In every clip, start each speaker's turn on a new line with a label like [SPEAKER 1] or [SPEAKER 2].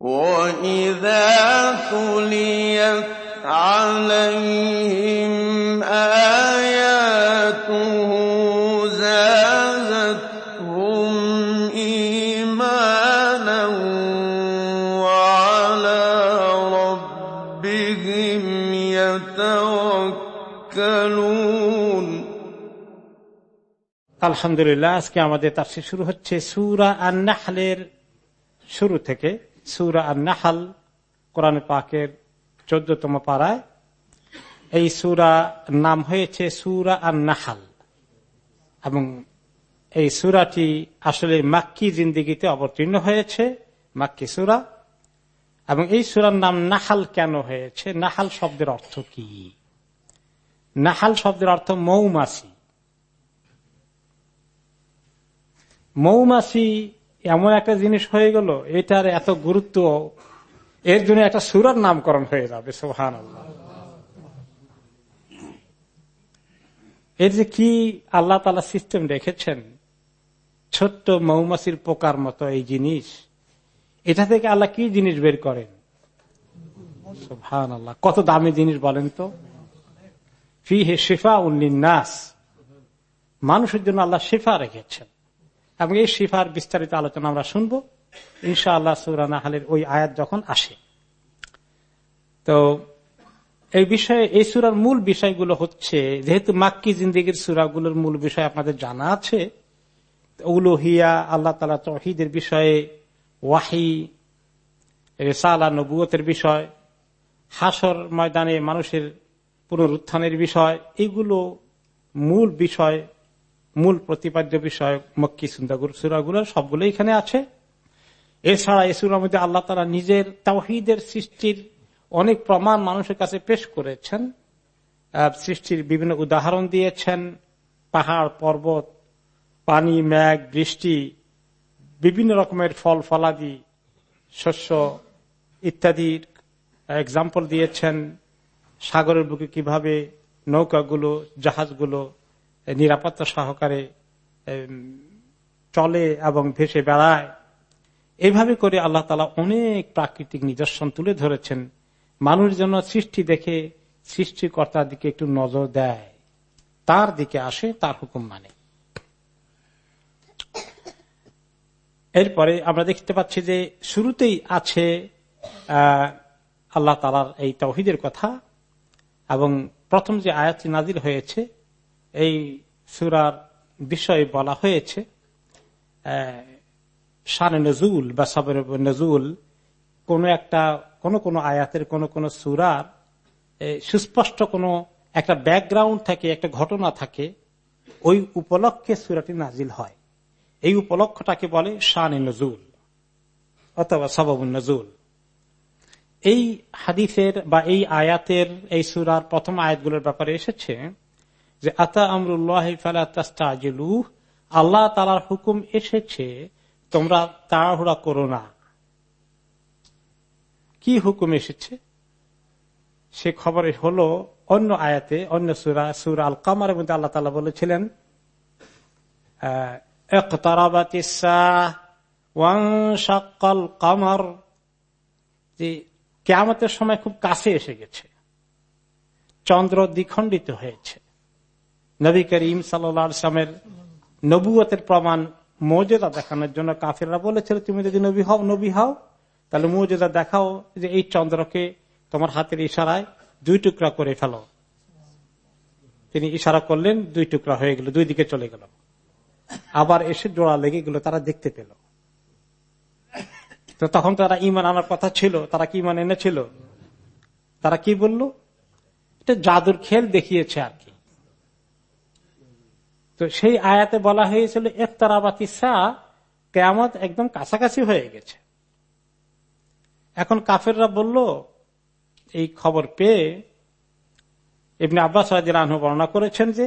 [SPEAKER 1] وَإِذَا تُلِيَتْ عَلَيْهِمْ آيَاتُهُ زَادَتْهُمْ إِيمَانًا وَعَلَىٰ رَبِّهِمْ يَتَوَكَّلُونَ
[SPEAKER 2] আলহামদুলিল্লাহ আজকে আমাদের তাফসীর শুরু হচ্ছে সুরা আর নাহলের শুরু থেকে সুরা আর নাহাল কোরআন পাকের চোদ্দতম পাড়ায়, এই সুরা নাম হয়েছে সুরা আর নাহাল এবং এই সুরাটি আসলে মাক্কি জিন্দিগিতে অবতীর্ণ হয়েছে, মাক্কি সুরা। এবং এই সুরার নাম নাহাল কেন হয়েছে? নাহাল শব্দের অর্থ কি? নাহাল শব্দের অর্থ মৌমাছি। মৌমাছি এমন একটা জিনিস হয়ে গেল, এটার এত গুরুত্ব, এর জন্য একটা সুরার নামকরণ হয়ে যাবে সোহান এর যে কি আল্লাহ তালা সিস্টেম রেখেছেন, ছোট্ট মৌমাছির পোকার মতো এই জিনিস, এটা থেকে আল্লাহ কি জিনিস বের করেন? সোহান আল্লাহ কত দামি জিনিস বলেন তো। ফি হে শেফা উল্লিনাস মানুষের জন্য আল্লাহ শেফা রেখেছেন। এবং এই শিফার বিস্তারিত আলোচনা আমরা শুনব। ইনশা আল্লাহ সুরানা হালের ওই আয়াত যখন আসে। তো এই বিষয়ে, এই সুরার মূল বিষয়গুলো হচ্ছে, যেহেতু মাক্কি জিন্দিগির সুরাগুলোর মূল বিষয় আপনাদের জানা আছে উলুহিয়া, আল্লাহ তালা তহিদের বিষয়ে, ওয়াহি, রেসালা, নবুয়তের বিষয় হাসর ময়দানে মানুষের পুনরুত্থানের বিষয়, এগুলো মূল বিষয় মূল প্রতিপাদ্য বিষয় মক্কি, সুন্দাগুর, সুরাগুলো সবগুলো এখানে আছে। এছাড়া এই সুরার মধ্যে আল্লাহ তারা নিজের তাওহিদের সৃষ্টির অনেক প্রমাণ মানুষের কাছে পেশ করেছেন। সৃষ্টির বিভিন্ন উদাহরণ দিয়েছেন। পাহাড়, পর্বত, পানি ম্যাগ বৃষ্টি, বিভিন্ন রকমের ফল, ফলাদি, শস্য ইত্যাদির এক্সাম্পল দিয়েছেন। সাগরের বুকে কীভাবে নৌকাগুলো, জাহাজগুলো নিরাপত্তা সহকারে চলে এবং ভেসে বেড়ায়। এইভাবে করে আল্লাহ তালা অনেক প্রাকৃতিক নিদর্শন তুলে ধরেছেন। মানুষ জন্য সৃষ্টি দেখে সৃষ্টিকর্তার দিকে একটু নজর দেয়। তার দিকে আসে, তার হুকুম মানে। এরপরে আমরা দেখতে পাচ্ছি যে শুরুতেই আছে আল্লাহ তালার এই তহিদের কথা এবং প্রথম যে আয়াতটি নাজির হয়েছে এই সুরার বিষয়ে বলা হয়েছে শানে নজুল বা সবের নজুল কোন একটা, কোন কোন আয়াতের, কোন কোন সুরার সুস্পষ্ট কোন একটা ব্যাকগ্রাউন্ড থাকে, একটা ঘটনা থাকে, ওই উপলক্ষে সুরাটি নাজিল হয়। এই উপলক্ষটাকে বলে শানে নজুল অথবা সবাব নজুল। এই হাদিসের বা এই আয়াতের, এই সুরার প্রথম আয়াতগুলোর ব্যাপারে এসেছে যে আতা আমরুল্লাহ আল্লাহ তালার হুকুম এসেছে, তোমরা তাড়াহুড়া করো না। কি হুকুম এসেছে? সে খবরে হলো অন্য আয়াতে, অন্য সুরা, সুর আল কামারের মধ্যে আল্লাহ তালা বলেছিলেন কামার। যে কেমতের সময় খুব কাছে এসে গেছে, চন্দ্র দ্বিখণ্ডিত হয়েছে। নবী করিম সাল্লামের নবুয়তের প্রমাণ মর্যাদা দেখানোর জন্য কাফেররা বলেছিল, তুমি যদি নবী হও নবী হও, তাহলে মর্যাদা দেখাও যে এই চন্দ্রকে তোমার হাতের ইশারায় দুই টুকরা করে ফেলো। তিনি ইশারা করলেন, দুই টুকরা হয়ে গেল, দুই দিকে চলে গেল। আবার এসে জোড়া লেগে গেল, তারা দেখতে পেল। তো তখন তারা ইমান আনার কথা ছিল, তারা কি ইমান এনেছিল? তারা কি বলল? এটা জাদুর খেল দেখিয়েছে আর কি। তো সেই আয়াতে বলা হয়েছিল একতারাবাতি শাহ কেয়ামত একদম কাছাকাছি হয়ে গেছে। এখন কাফেররা বলল, এই খবর পেয়ে এমনি আব্বাস রাহু বর্ণনা করেছেন যে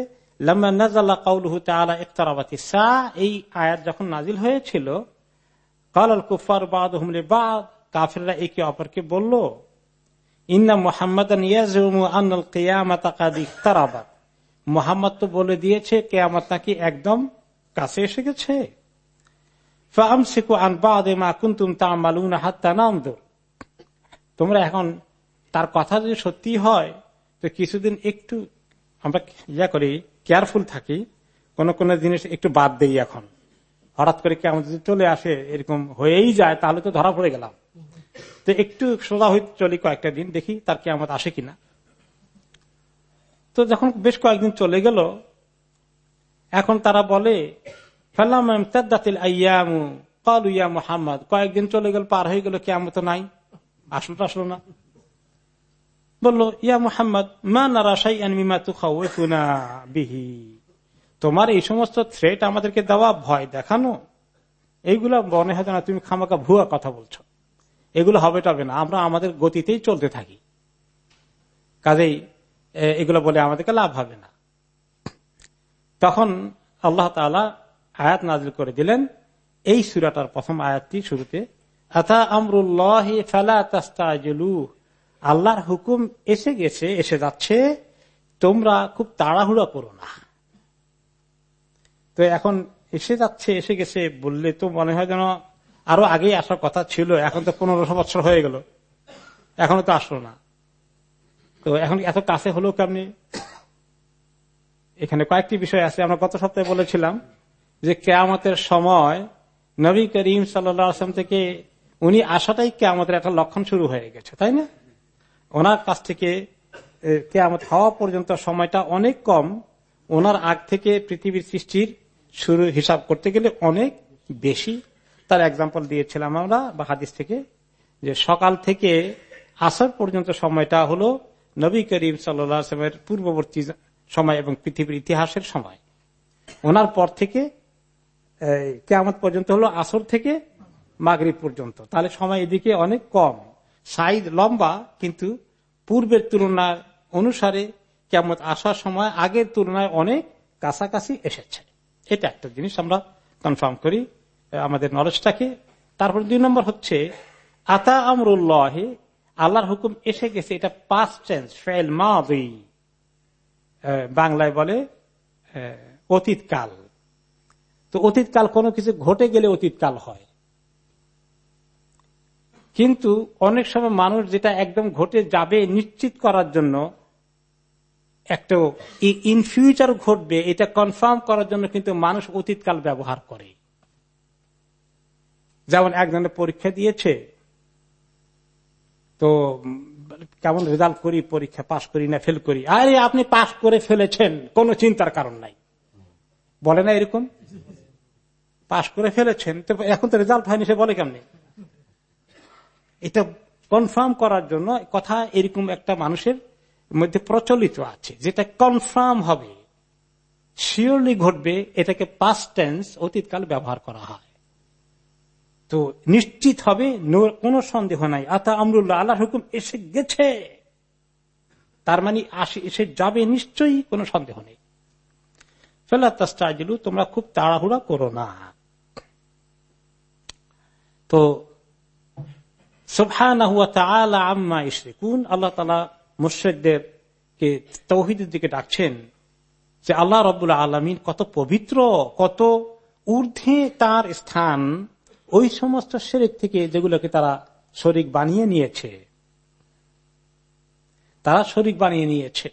[SPEAKER 2] ইফতারাবাতি শাহ এই আয়াত যখন নাজিল হয়েছিল, কালাল কুফার বাদ হুমলে বাদ, কাফেররা একে অপরকে বলল, ইন্না মোহাম্মদ ইফতারাবাদ মোহাম্মদ তো বলে দিয়েছে কে আমার নাকি একদম কাছে এসে গেছে। তোমরা এখন তার কথা যদি সত্যি হয়, তো কিছুদিন একটু আমরা ইয়া করি, কেয়ারফুল থাকি, কোন কোন জিনিস একটু বাদ দেই এখন। হঠাৎ করে কেমন যদি চলে আসে, এরকম হয়েই যায়, তাহলে তো ধরা পড়ে গেলাম। তো একটু সোজা হয়ে চলি কয়েকটা দিন, দেখি তার কে কেমন আসে কিনা। তো যখন বেশ কয়েকদিন চলে গেল, এখন তারা বলে মোহাম্মদ। কয়েকদিন চলে গেল, পার হয়ে গেল কেমন তো নাই। আসলো তো আসলো না। বলল, ইয়া মোহাম্মদ, মা নারাশাই বিহি? তোমার এই সমস্ত থ্রেট আমাদেরকে দেওয়া ভয় দেখানো? এইগুলা মনে হয় না তুমি খামাকা ভুয়া কথা বলছো। এগুলো হবে টবে না, আমরা আমাদের গতিতেই চলতে থাকি। কাজেই এগুলো বলে আমাদেরকে লাভ হবে না। তখন আল্লাহ তালা আয়াত নাজিল করে দিলেন। এই সুরাটার প্রথম আয়াতটি শুরুতে আল্লাহর হুকুম এসে গেছে, এসে যাচ্ছে, তোমরা খুব তাড়াহুড়া করো না। তো এখন এসে যাচ্ছে, এসে গেছে বললে তো মনে হয় যেন আরও আগেই আসার কথা ছিল, এখন তো পনেরোশো বছর হয়ে গেল। এখনও তো আসলো না। তো এখন এত কাছে হলো কেমনি এখানে কয়েকটি বিষয় আছে। আমরা গত সপ্তাহে বলেছিলাম যে কেয়ামতের সময় নবী করিম সাল্লাম থেকে উনি আসাটাই কেয়ামতের একটা লক্ষণ শুরু হয়ে গেছে, তাই না? ওনার কাছ থেকে কেয়ামত হওয়া পর্যন্ত সময়টা অনেক কম। ওনার আগ থেকে পৃথিবীর সৃষ্টির শুরু হিসাব করতে গেলে অনেক বেশি। তার এক্সাম্পল দিয়েছিলাম আমরা বা হাদিস থেকে যে সকাল থেকে আসর পর্যন্ত সময়টা হলো নবী করিম সাল্লামের পূর্ববর্তী সময় এবং পৃথিবীর ইতিহাসের সময়। ওনার পর থেকে কেমন পর্যন্ত হলো আসর থেকে মাগরীব পর্যন্ত। তাহলে সময় এদিকে অনেক কম। সাইজ লম্বা, কিন্তু পূর্বের তুলনার অনুসারে কেমন আসার সময় আগের তুলনায় অনেক কাছাকাছি এসেছে। এটা একটা জিনিস আমরা কনফার্ম করি, আমাদের নলেজটাকে তারপর দুই নম্বর হচ্ছে, আতা আমরুল্লাহ আল্লাহর হুকুম এসে গেছে, এটা পাস টেন্স ফেল মাদি। বাংলায় বলে অতীতকাল। তো অতীতকাল কোনো কিছু ঘটে গেলে অতীতকাল হয়। কিন্তু অনেক সময় মানুষ যেটা একদম ঘটে যাবে নিশ্চিত করার জন্য একটা ইন ফিউচার ঘটবে, এটা কনফার্ম করার জন্য কিন্তু মানুষ অতীতকাল ব্যবহার করে। যেমন একজনের পরীক্ষা দিয়েছে তো, কেমন রেজাল্ট করি, পরীক্ষা পাশ করি না ফেল করি? আরে, আপনি পাশ করে ফেলেছেন, কোন চিন্তার কারণ নাই। বলে না এরকম? পাশ করে ফেলেছেন, তো এখন তো রেজাল্ট হয়নি, সে বলে কেমনি? এটা কনফার্ম করার জন্য কথা এরকম একটা মানুষের মধ্যে প্রচলিত আছে, যেটা কনফার্ম হবে। শিওরলি ঘটবে, এটাকে পাস্ট টেন্স অতীতকাল ব্যবহার করা হয়। তো নিশ্চিত হবে কোনো সন্দেহ নাই। আতা আমরুল্লাহ আল্লাহ হুকুম এসে গেছে। তার মানে আসে, এসে যাবে নিশ্চয়ই, কোনো সন্দেহ নেই। ফেলাতাস্তাজিলু তোমরা খুব তাড়াহুড়া করো না। তো আম্মা ইসরিকুন আল্লাহ তালা মুর্শেকদের কে তৌহিদের দিকে ডাকছেন যে, আল্লাহ রবুল্লা আলমিন কত পবিত্র, কত ঊর্ধ্বে তার স্থান। ওই সমস্ত শরিক থেকে যেগুলোকে তারা শরিক বানিয়ে নিয়েছে, তারা শরিক বানিয়ে নিয়েছে।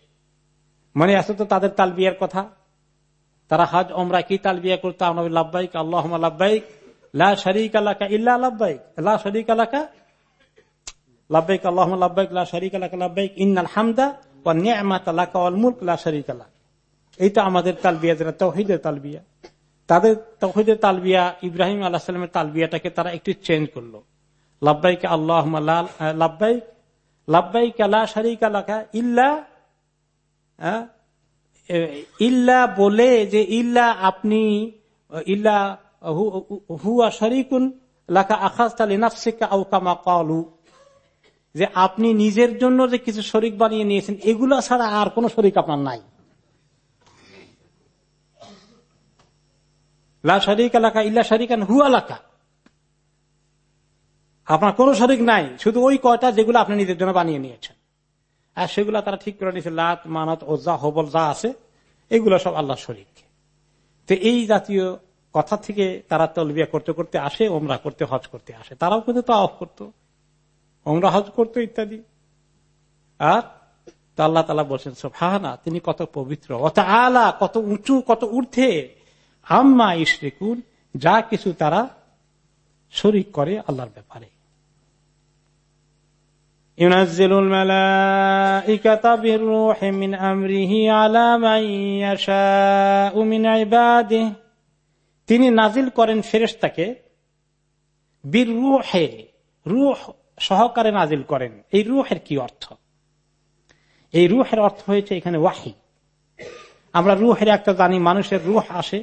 [SPEAKER 2] মনে আছে তো তাদের তালবিয়ার কথা? তারা হাজ ওমরা কি তালবিয়া করতো? আমরা লাভবাইক আল্লাহ লাভবাইক লা শরিক ইল্লা লাভবাইক লা শরিক আলাক এইটা আমাদের তালবিয়া যেটা তৌহিদের তালবিয়া। তাদের তৌহিদের তালবিয়া, ইব্রাহিম আল্লাহ সাল্লামের তালবিয়াটাকে তারা একটু চেঞ্জ করল। লাভবাইক আল্লাহ লাভবাইক লাভবাইক আল্লাহ শরিক আলাকা ইল্লা ইল্লা বলে যে ইল্লা আপনি, ইল্লা হুয়া শরিকুন লাকা আখাস নাফসিকা আউ কামা কালু যে আপনি নিজের জন্য যে কিছু শরিক বানিয়ে নিয়েছেন, এগুলো ছাড়া আর কোন শরিক আপনার নাই। হু আপনার কোন শরিক নাই, শুধু ওই কয়টা যেগুলো আপনি নিজের জন্য বানিয়ে নিয়েছেন। আর সেগুলো তারা ঠিক করে নিয়েছে, লাত, মানত ও যা হবল যা আছে, এগুলো সব আল্লাহ শরিক। তো এই জাতীয় কথা থেকে তারা তলবিয়া করতে করতে আসে, ওমরা করতে, হজ করতে আসে। তারাও কিন্তু তো অফ করতো। ওমরা হজ করতো ইত্যাদি। আর আল্লাহ তালা বলছেন সোফাহানা তিনি কত পবিত্র অত আলা, কত উঁচু, কত ঊর্ধ্বে আম্মা ইশরিকুন যা কিছু তারা শরিক করে আল্লাহর ব্যাপারে ينزل الملائكة بالروح من أمره على من يشاء من عباده তিনি নাজিল করেন ফেরেশতাকে বীর রুহে রুহ সহকারে নাজিল করেন এই রুহের কি অর্থ এই রুহের অর্থ হয়েছে এখানে ওয়াহি আমরা রুহের একটা জানি মানুষের রুহ আসে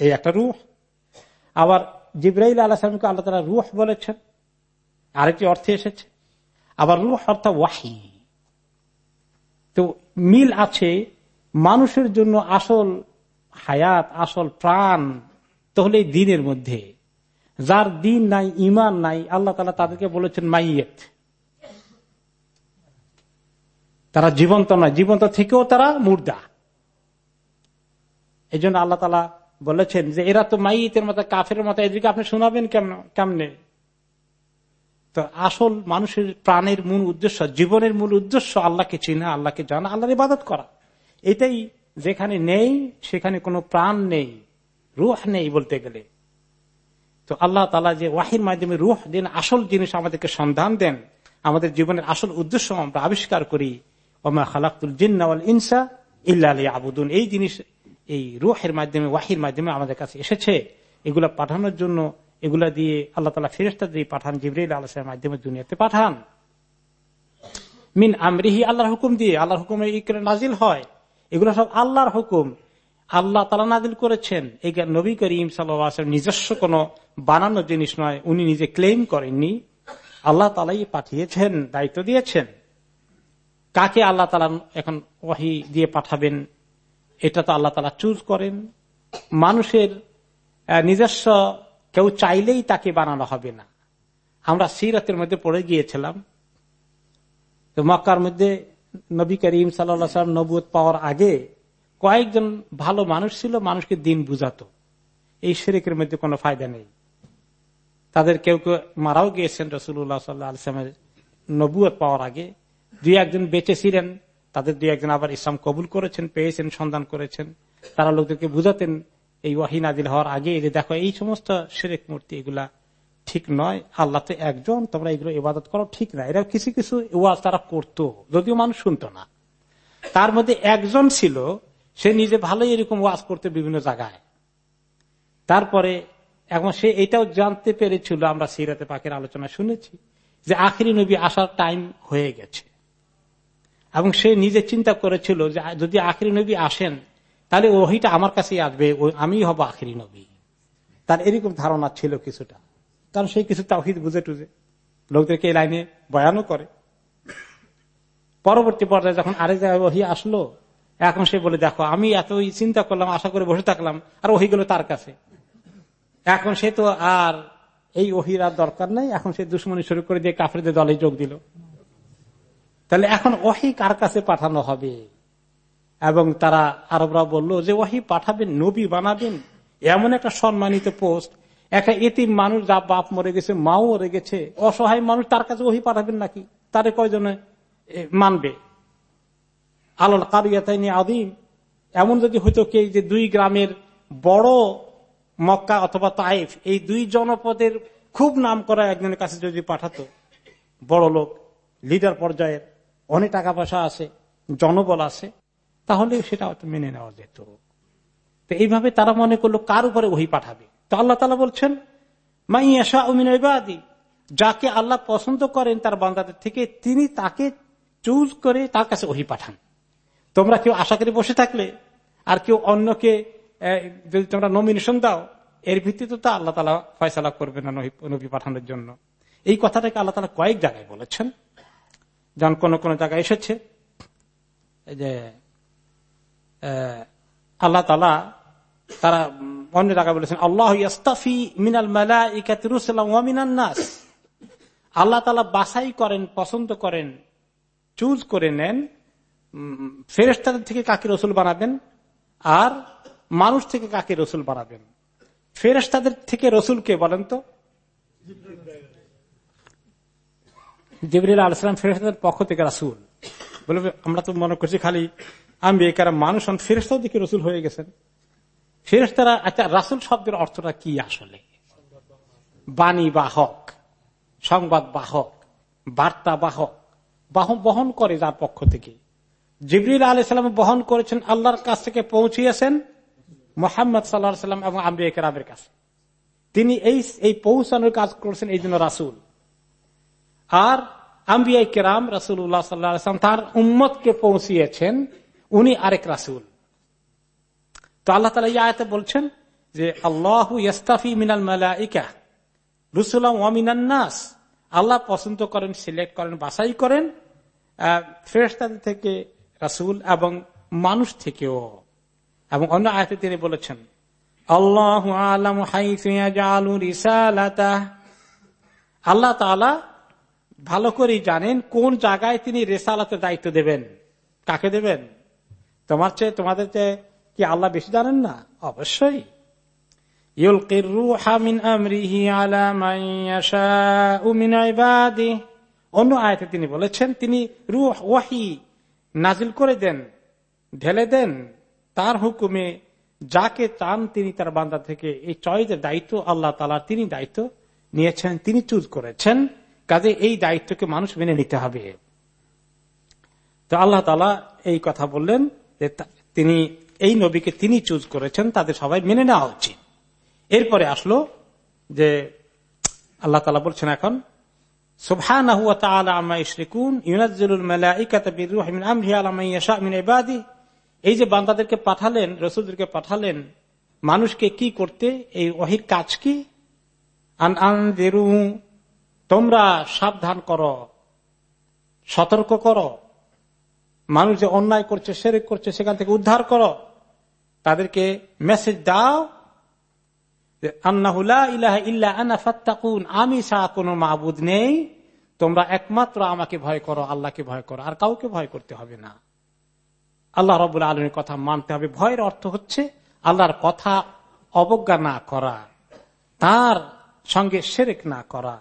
[SPEAKER 2] এই একটা রুহ। আবার জিব্রাইল আলাহামকে আল্লাহ তালা রুহ বলেছেন, আরেকটি অর্থে এসেছে। আবার রুহ অর্থাৎ ওয়াহি। তো মিল আছে মানুষের জন্য আসল হায়াত, আসল প্রাণ, তাহলে দিনের মধ্যে। যার দিন নাই ইমান নাই, আল্লাহ তালা তাদেরকে বলেছেন মাইয়েত। তারা জীবন্ত নয়, জীবন্ত থেকেও তারা মুর্দা। এই জন্য আল্লাহ তালা বলেছেন যে এরা তো মাইতের মতো কাফের মতো এদিকে আপনি শোনাবেন কেমন, কেমনে? তো আসল মানুষের প্রাণের মূল উদ্দেশ্য, জীবনের মূল উদ্দেশ্য আল্লাহকে চিনা, আল্লাহকে জানা, আল্লাহর ইবাদত করা। এটাই যেখানে নেই, সেখানে কোনো প্রাণ নেই, রুহ নেই বলতে গেলে। তো আল্লাহ তালা যে ওয়াহির মাধ্যমে রুহ দিন, আসল জিনিস আমাদেরকে সন্ধান দেন, আমাদের জীবনের আসল উদ্দেশ্য আমরা আবিষ্কার করি। ওমা খালাকুল জিন্নাওয়াল ইনসা ইল্লা আবুদুন এই জিনিস এই রুহের মাধ্যমে, ওয়াহির মাধ্যমে আমাদের কাছে এসেছে। এগুলা পাঠানোর জন্য, এগুলা দিয়ে আল্লাহ তালা ফেরেস্তা দিয়ে পাঠান, জিবরাইল আল্লাহের মাধ্যমে দুনিয়াতে পাঠান। মিন আমরিহি, আল্লাহর হুকুম দিয়ে, আল্লাহর হুকুমে নাজিল হয়। এগুলো সব আল্লাহর হুকুম। আল্লাহ তালা নাজিল করেছেন। এই নবী করিম সাল্লাম নিজস্ব কোন বানানো জিনিস নয়, উনি নিজে ক্লেম করেননি। আল্লাহ তালাই পাঠিয়েছেন, দায়িত্ব দিয়েছেন। কাকে আল্লাহ তালা এখন ওয়াহি দিয়ে পাঠাবেন? এটা তো আল্লাহ তালা চুজ করেন। মানুষের নিজস্ব কেউ চাইলেই তাকে বানানো হবে না। আমরা সিরতের মধ্যে পড়ে গিয়েছিলাম। তো মক্কার মধ্যে নবী করিম সাল্লাম নবুত পাওয়ার আগে কয়েকজন ভালো মানুষ ছিল, মানুষকে দিন বুঝাতো। এই শেরেকের মধ্যে কোনো ফায়দা নেই। তাদের কেউ কেউ মারাও গিয়েছেন রসুল্লাহ সাল্লামের নবুয়ত পাওয়ার আগে। দুই একজন বেঁচে ছিলেন। তাদের দুই একজন আবার ইসলাম কবুল করেছেন, পেয়েছেন, সন্ধান করেছেন। তারা লোকদেরকে বুঝাতেন, এই ওয়াহিন আদিল হওয়ার আগে যে দেখো এই সমস্ত শেরেক মূর্তি এগুলা ঠিক নয়, আল্লাহ তো একজন, তোমরা এগুলো ইবাদত করো, ঠিক না। এরা কিছু কিছু ওয়াজ তারা করতো, যদিও মানুষ শুনতো না। তার মধ্যে একজন ছিল, সে নিজে ভালোই এরকম ওয়াজ করতে বিভিন্ন জায়গায়। তারপরে এখন সে এটাও জানতে পেরেছিল, আমরা সিরাতে পাকের আলোচনা শুনেছি, যে আখিরি নবী আসার টাইম হয়ে গেছে। এবং সে নিজে চিন্তা করেছিল যে, যদি আখিরি নবী আসেন, তাহলে ওহিটা আমার কাছেই আসবে আমি হব আখিরি নবী। তার এরকম ধারণা ছিল কিছুটা। কারণ সেই কিছু তাহিদ বুঝে টুঝে। লোকদেরকে এই লাইনে বয়ানও করে। পরবর্তী পর্যায়ে যখন আরেক জায়গায় ওহি আসলো, এখন সে বলে, দেখো, আমি এত চিন্তা করলাম, আশা করে বসে থাকলাম, আর ওহি গেল তার কাছে। এখন সে তো আর এই ওহির আর দরকার নাই, এখন সে দুশ্মনী শুরু করে দিয়ে কাফেরদের দলে যোগ দিল। তাহলে এখন ওহি কার কাছে পাঠানো হবে? এবং তারা আরবরা বলল যে, ওহি পাঠাবেন, নবী বানাবেন। এমন একটা সম্মানিত পোস্ট। একটা এতিম মানুষ যা বাপ মরে গেছে, মাও মরে গেছে, অসহায় মানুষ তার কাছে ওহি পাঠাবেন নাকি? তারে কয়জনে মানবে? আলাল কারিয়াতাইনি আদিম এমন যদি হইতো কে যে দুই গ্রামের বড় মক্কা অথবা তাইফ এই দুই জনপদের খুব নাম করা একজনের কাছে যদি পাঠাতো, বড় লোক, লিডার পর্যায়ের অনেক টাকা পয়সা আছে, জনবল আছে, তাহলে সেটা মেনে নেওয়া যেত। তো এইভাবে তারা মনে করল, কার উপরে ওহি পাঠাবে? তো আল্লাহ তালা বলছেন মাইয়াশা উমিনবাদী যাকে আল্লাহ পছন্দ করেন তার বান্দাদের থেকে, তিনি তাকে চুজ করে তার কাছে ওহি পাঠান। তোমরা কেউ আশা করে বসে থাকলে, আর কেউ অন্যকে যদি তোমরা নমিনেশন দাও, এর ভিত্তিতে তো আল্লাহ তালা ফয়সালা করবে না নবী পাঠানোর জন্য। এই কথাটাকে আল্লাহ তালা কয়েক জায়গায় বলেছেন। যেমন কোন কোন জায়গায় এসেছে যে আল্লাহ তালা তারা অন্য জায়গায় বলেছেন, আল্লাহ ইস্তাফি মিনাল মালা ইকাতিরুসালাম নাস। আল্লাহ তালা বাছাই করেন, পছন্দ করেন, চুজ করে নেন ফেরেস্তাদের থেকে কাকে রসুল বানাবেন আর মানুষ থেকে কাকে রসুল বানাবেন। ফেরেস্তাদের থেকে রসুলকে বলেন তো? জিবরিল আলাইসালাম ফেরেস্তাদের পক্ষ থেকে রাসুল। বলে আমরা তো মনে করছি খালি আমি কারণ মানুষ হন ফেরেস্তাও দিকে রসুল হয়ে গেছেন। ফেরেস্তারা আচ্ছা রাসুল শব্দের অর্থটা কি আসলে? বাণী বাহক সংবাদ বাহক বার্তা বাহক বাহন করে যার পক্ষ থেকে। জিবরিল আলাইসালাম বহন করেছেন আল্লাহর কাছ থেকে, পৌঁছিয়েছেন মোহাম্মদ সাল্লাহ সাল্লাম এবং আম্বিয়া কেরামের কাছে। তিনি এই এই পৌঁছানোর কাজ করেছেন এই জন্য রাসুল। আর আম্বিয়াই কেরাম রাসুল্লাহ সাল্লাম তার উম্মতকে পৌঁছিয়েছেন, উনি আরেক রাসুল। তো আল্লাহ তালা ইয়াতে বলছেন যে, আল্লাহ ইয়াস্তাফি মিনাল মালাইকা রুসুলাম নাস। আল্লাহ পছন্দ করেন, সিলেক্ট করেন, বাছাই করেন ফেরেস্তাদের থেকে রাসুল এবং মানুষ থেকেও। এবং অন্য আয়তে তিনি বলেছেন, আল্লাহ আলম হাই আল্লাহ তালা ভালো করেই জানেন কোন জায়গায় তিনি রেসালাতের দায়িত্ব দেবেন। কাকে দেবেন? তোমার চেয়ে, তোমাদের চেয়ে কি আল্লাহ বেশি জানেন না? অবশ্যই। অন্য আয়তে তিনি বলেছেন, তিনি রুহ, ওয়াহি নাজিল করে দেন, ঢেলে দেন। তার হুকুমে যাকে চান তিনি তার বান্দা থেকে এই চয়েসের দায়িত্ব আল্লাহ তালা তিনি দায়িত্ব নিয়েছেন, তিনি চুজ করেছেন। কাজে এই দায়িত্বকে মানুষ মেনে নিতে হবে। তো আল্লাহ তালা এই কথা বললেন যে তিনি, এই নবীকে তিনি চুজ করেছেন, তাদের সবাই মেনে নেওয়া উচিত। এরপরে আসলো যে আল্লাহ তালা বলছেন এখন এই যে বান্দাদেরকে পাঠালেন, রসুলদেরকে পাঠালেন, মানুষকে কি করতে, এই অহির কাজ কি? তোমরা সাবধান করো, সতর্ক করো, মানুষ যে অন্যায় করছে, সেরেক করছে, সেখান থেকে উদ্ধার করো, তাদেরকে মেসেজ দাও আমি ছাড়া কোন মাহবুদ নেই, তোমরা একমাত্র আমাকে ভয় করো, আল্লাহকে ভয় করো, আর কাউকে ভয় করতে হবে না। আল্লাহ রবুল্লা আলমের কথা মানতে হবে। ভয়ের অর্থ হচ্ছে আল্লাহর কথা অবজ্ঞা না করা, তার সঙ্গে সেরেক না করা।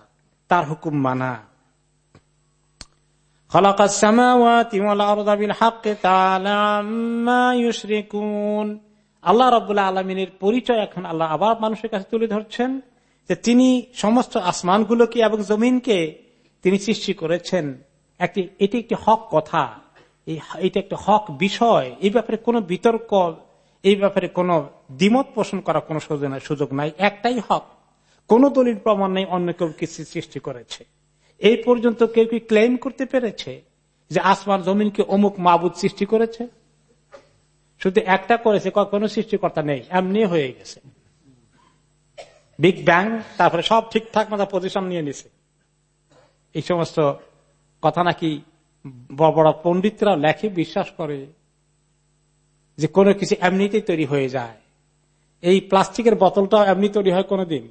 [SPEAKER 2] তার হুকুম মানা। আল্লাহ রবাহ আলমিনের পরিচয় এখন আল্লাহ আবার মানুষের কাছে তুলে ধরছেন যে তিনি সমস্ত আসমানগুলোকে এবং জমিনকে তিনি সৃষ্টি করেছেন। একটি, এটি একটি হক কথা। এটা একটা হক বিষয়। এই ব্যাপারে কোনো বিতর্ক, এই ব্যাপারে কোনো দ্বিমত পোষণ করার কোন সুযোগ নাই। একটাই হক। কোন দলিল প্রমাণ নেই, অন্য কেউ কিছু সৃষ্টি করেছে। এই পর্যন্ত কেউ কি ক্লেম করতে পেরেছে যে আসমান জমিনকে অমুক মাবুদ সৃষ্টি করেছে? শুধু একটা করেছে কোনো সৃষ্টিকর্তা নেই, এমনি হয়ে গেছে। বিগ ব্যাং তারপরে সব ঠিকঠাক মতো পজিশন নিয়ে নিছে। এই সমস্ত কথা নাকি বড় বড় পন্ডিতরা লেখে, বিশ্বাস করে যে কোনো কিছু এমনিতেই তৈরি হয়ে যায়। এই প্লাস্টিকের বোতলটাও এমনি তৈরি হয় কোনোদিন।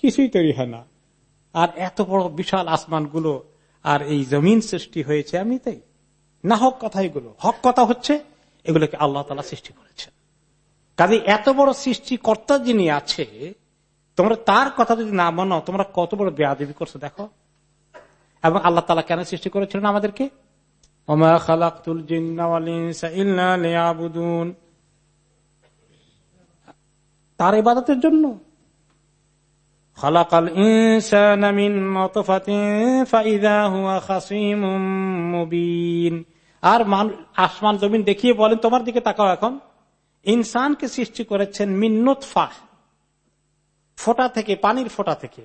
[SPEAKER 2] কিছুই তৈরি হয় না। আর এত বড় বিশাল আসমানগুলো আর এই জমিন সৃষ্টি হয়েছে এমনিতেই না হক কথা এগুলো। হক কথা হচ্ছে এগুলোকে আল্লাহ তালা সৃষ্টি করেছেন। কাজে এত বড় সৃষ্টিকর্তা যিনি আছে, তোমরা তার কথা যদি না মানো, তোমরা কত বড় বেয়াদবি করছ দেখো। এবং আল্লাহ তালা কেন সৃষ্টি করেছিলেন আমাদেরকে? তার ইবাদতের জন্য। খালাকাল মুবিন আর আসমান জমিন দেখিয়ে বলেন, তোমার দিকে তাকাও এখন। ইনসানকে সৃষ্টি করেছেন মিন্নত ফাহ ফোটা থেকে, পানির ফোটা থেকে।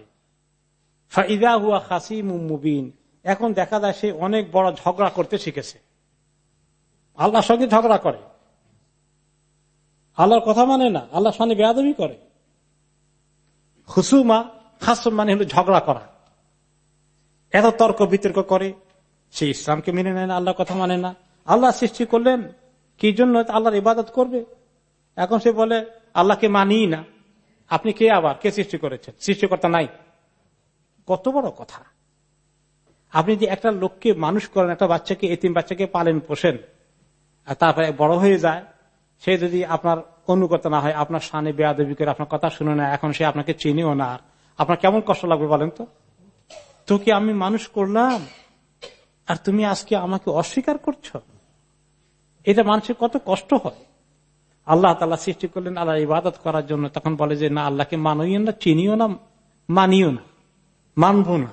[SPEAKER 2] ফাইদা হুয়া মুবিন। এখন দেখা যায় সে অনেক বড় ঝগড়া করতে শিখেছে। আল্লাহর সঙ্গে ঝগড়া করে। আল্লাহর কথা মানে না, আল্লাহর সঙ্গে বেয়াদবি করে। হুসুমা হাসুম মানে হলো ঝগড়া করা। এত তর্ক, বিতর্ক করে, সে ইসলামকে মেনে নেয় না, আল্লাহর কথা মানে না। আল্লাহ সৃষ্টি করলেন, কি জন্য আল্লাহর ইবাদত করবে? এখন সে বলে, আল্লাহকে মানি না। আপনি কে আবার? কে সৃষ্টি করেছেন? সৃষ্টিকর্তা নাই। কত বড় কথা। আপনি যে একটা লোককে মানুষ করেন, একটা বাচ্চাকে, এতিম বাচ্চাকে পালেন, পোষেন, আর তারপরে বড় হয়ে যায় সে যদি আপনার অনুগত না হয়, আপনার সানে বেয়াদবি করে আপনার কথা শুনে না এখন সে আপনাকে চিনিও না। আপনার কেমন কষ্ট লাগবে বলেন তো? কি আমি মানুষ করলাম, আর তুমি আজকে আমাকে অস্বীকার করছ। এটা মানুষের কত কষ্ট হয়। আল্লাহ তালা সৃষ্টি করলেন আল্লাহ ইবাদত করার জন্য। তখন বলে যে, না, আল্লাহকে মানইও না, চিনিও না, মানিও না, মানব না।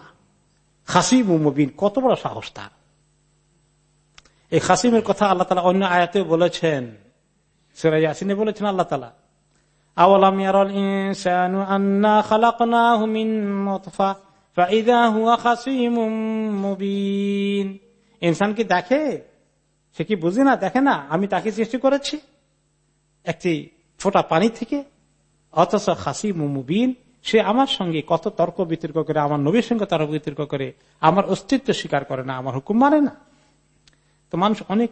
[SPEAKER 2] খাসিম মুবিন, কত বড় সাহস তার। এই খাসিমের কথা আল্লাহ তালা অন্য আয়াতেও বলেছেন। সুরাই বলেছেন আল্লাহ তালা হুয়া ইনসান কি দেখে? সে কি বুঝে না, দেখে না? আমি তাকে সৃষ্টি করেছি একটি ফোটা পানি থেকে, অথচ খাসি মুমুবিন সে আমার সঙ্গে কত তর্ক বিতর্ক করে, আমার নবীর সঙ্গে তর্ক বিতর্ক করে, আমার অস্তিত্ব স্বীকার করে না, আমার হুকুম মানে না। তো মানুষ অনেক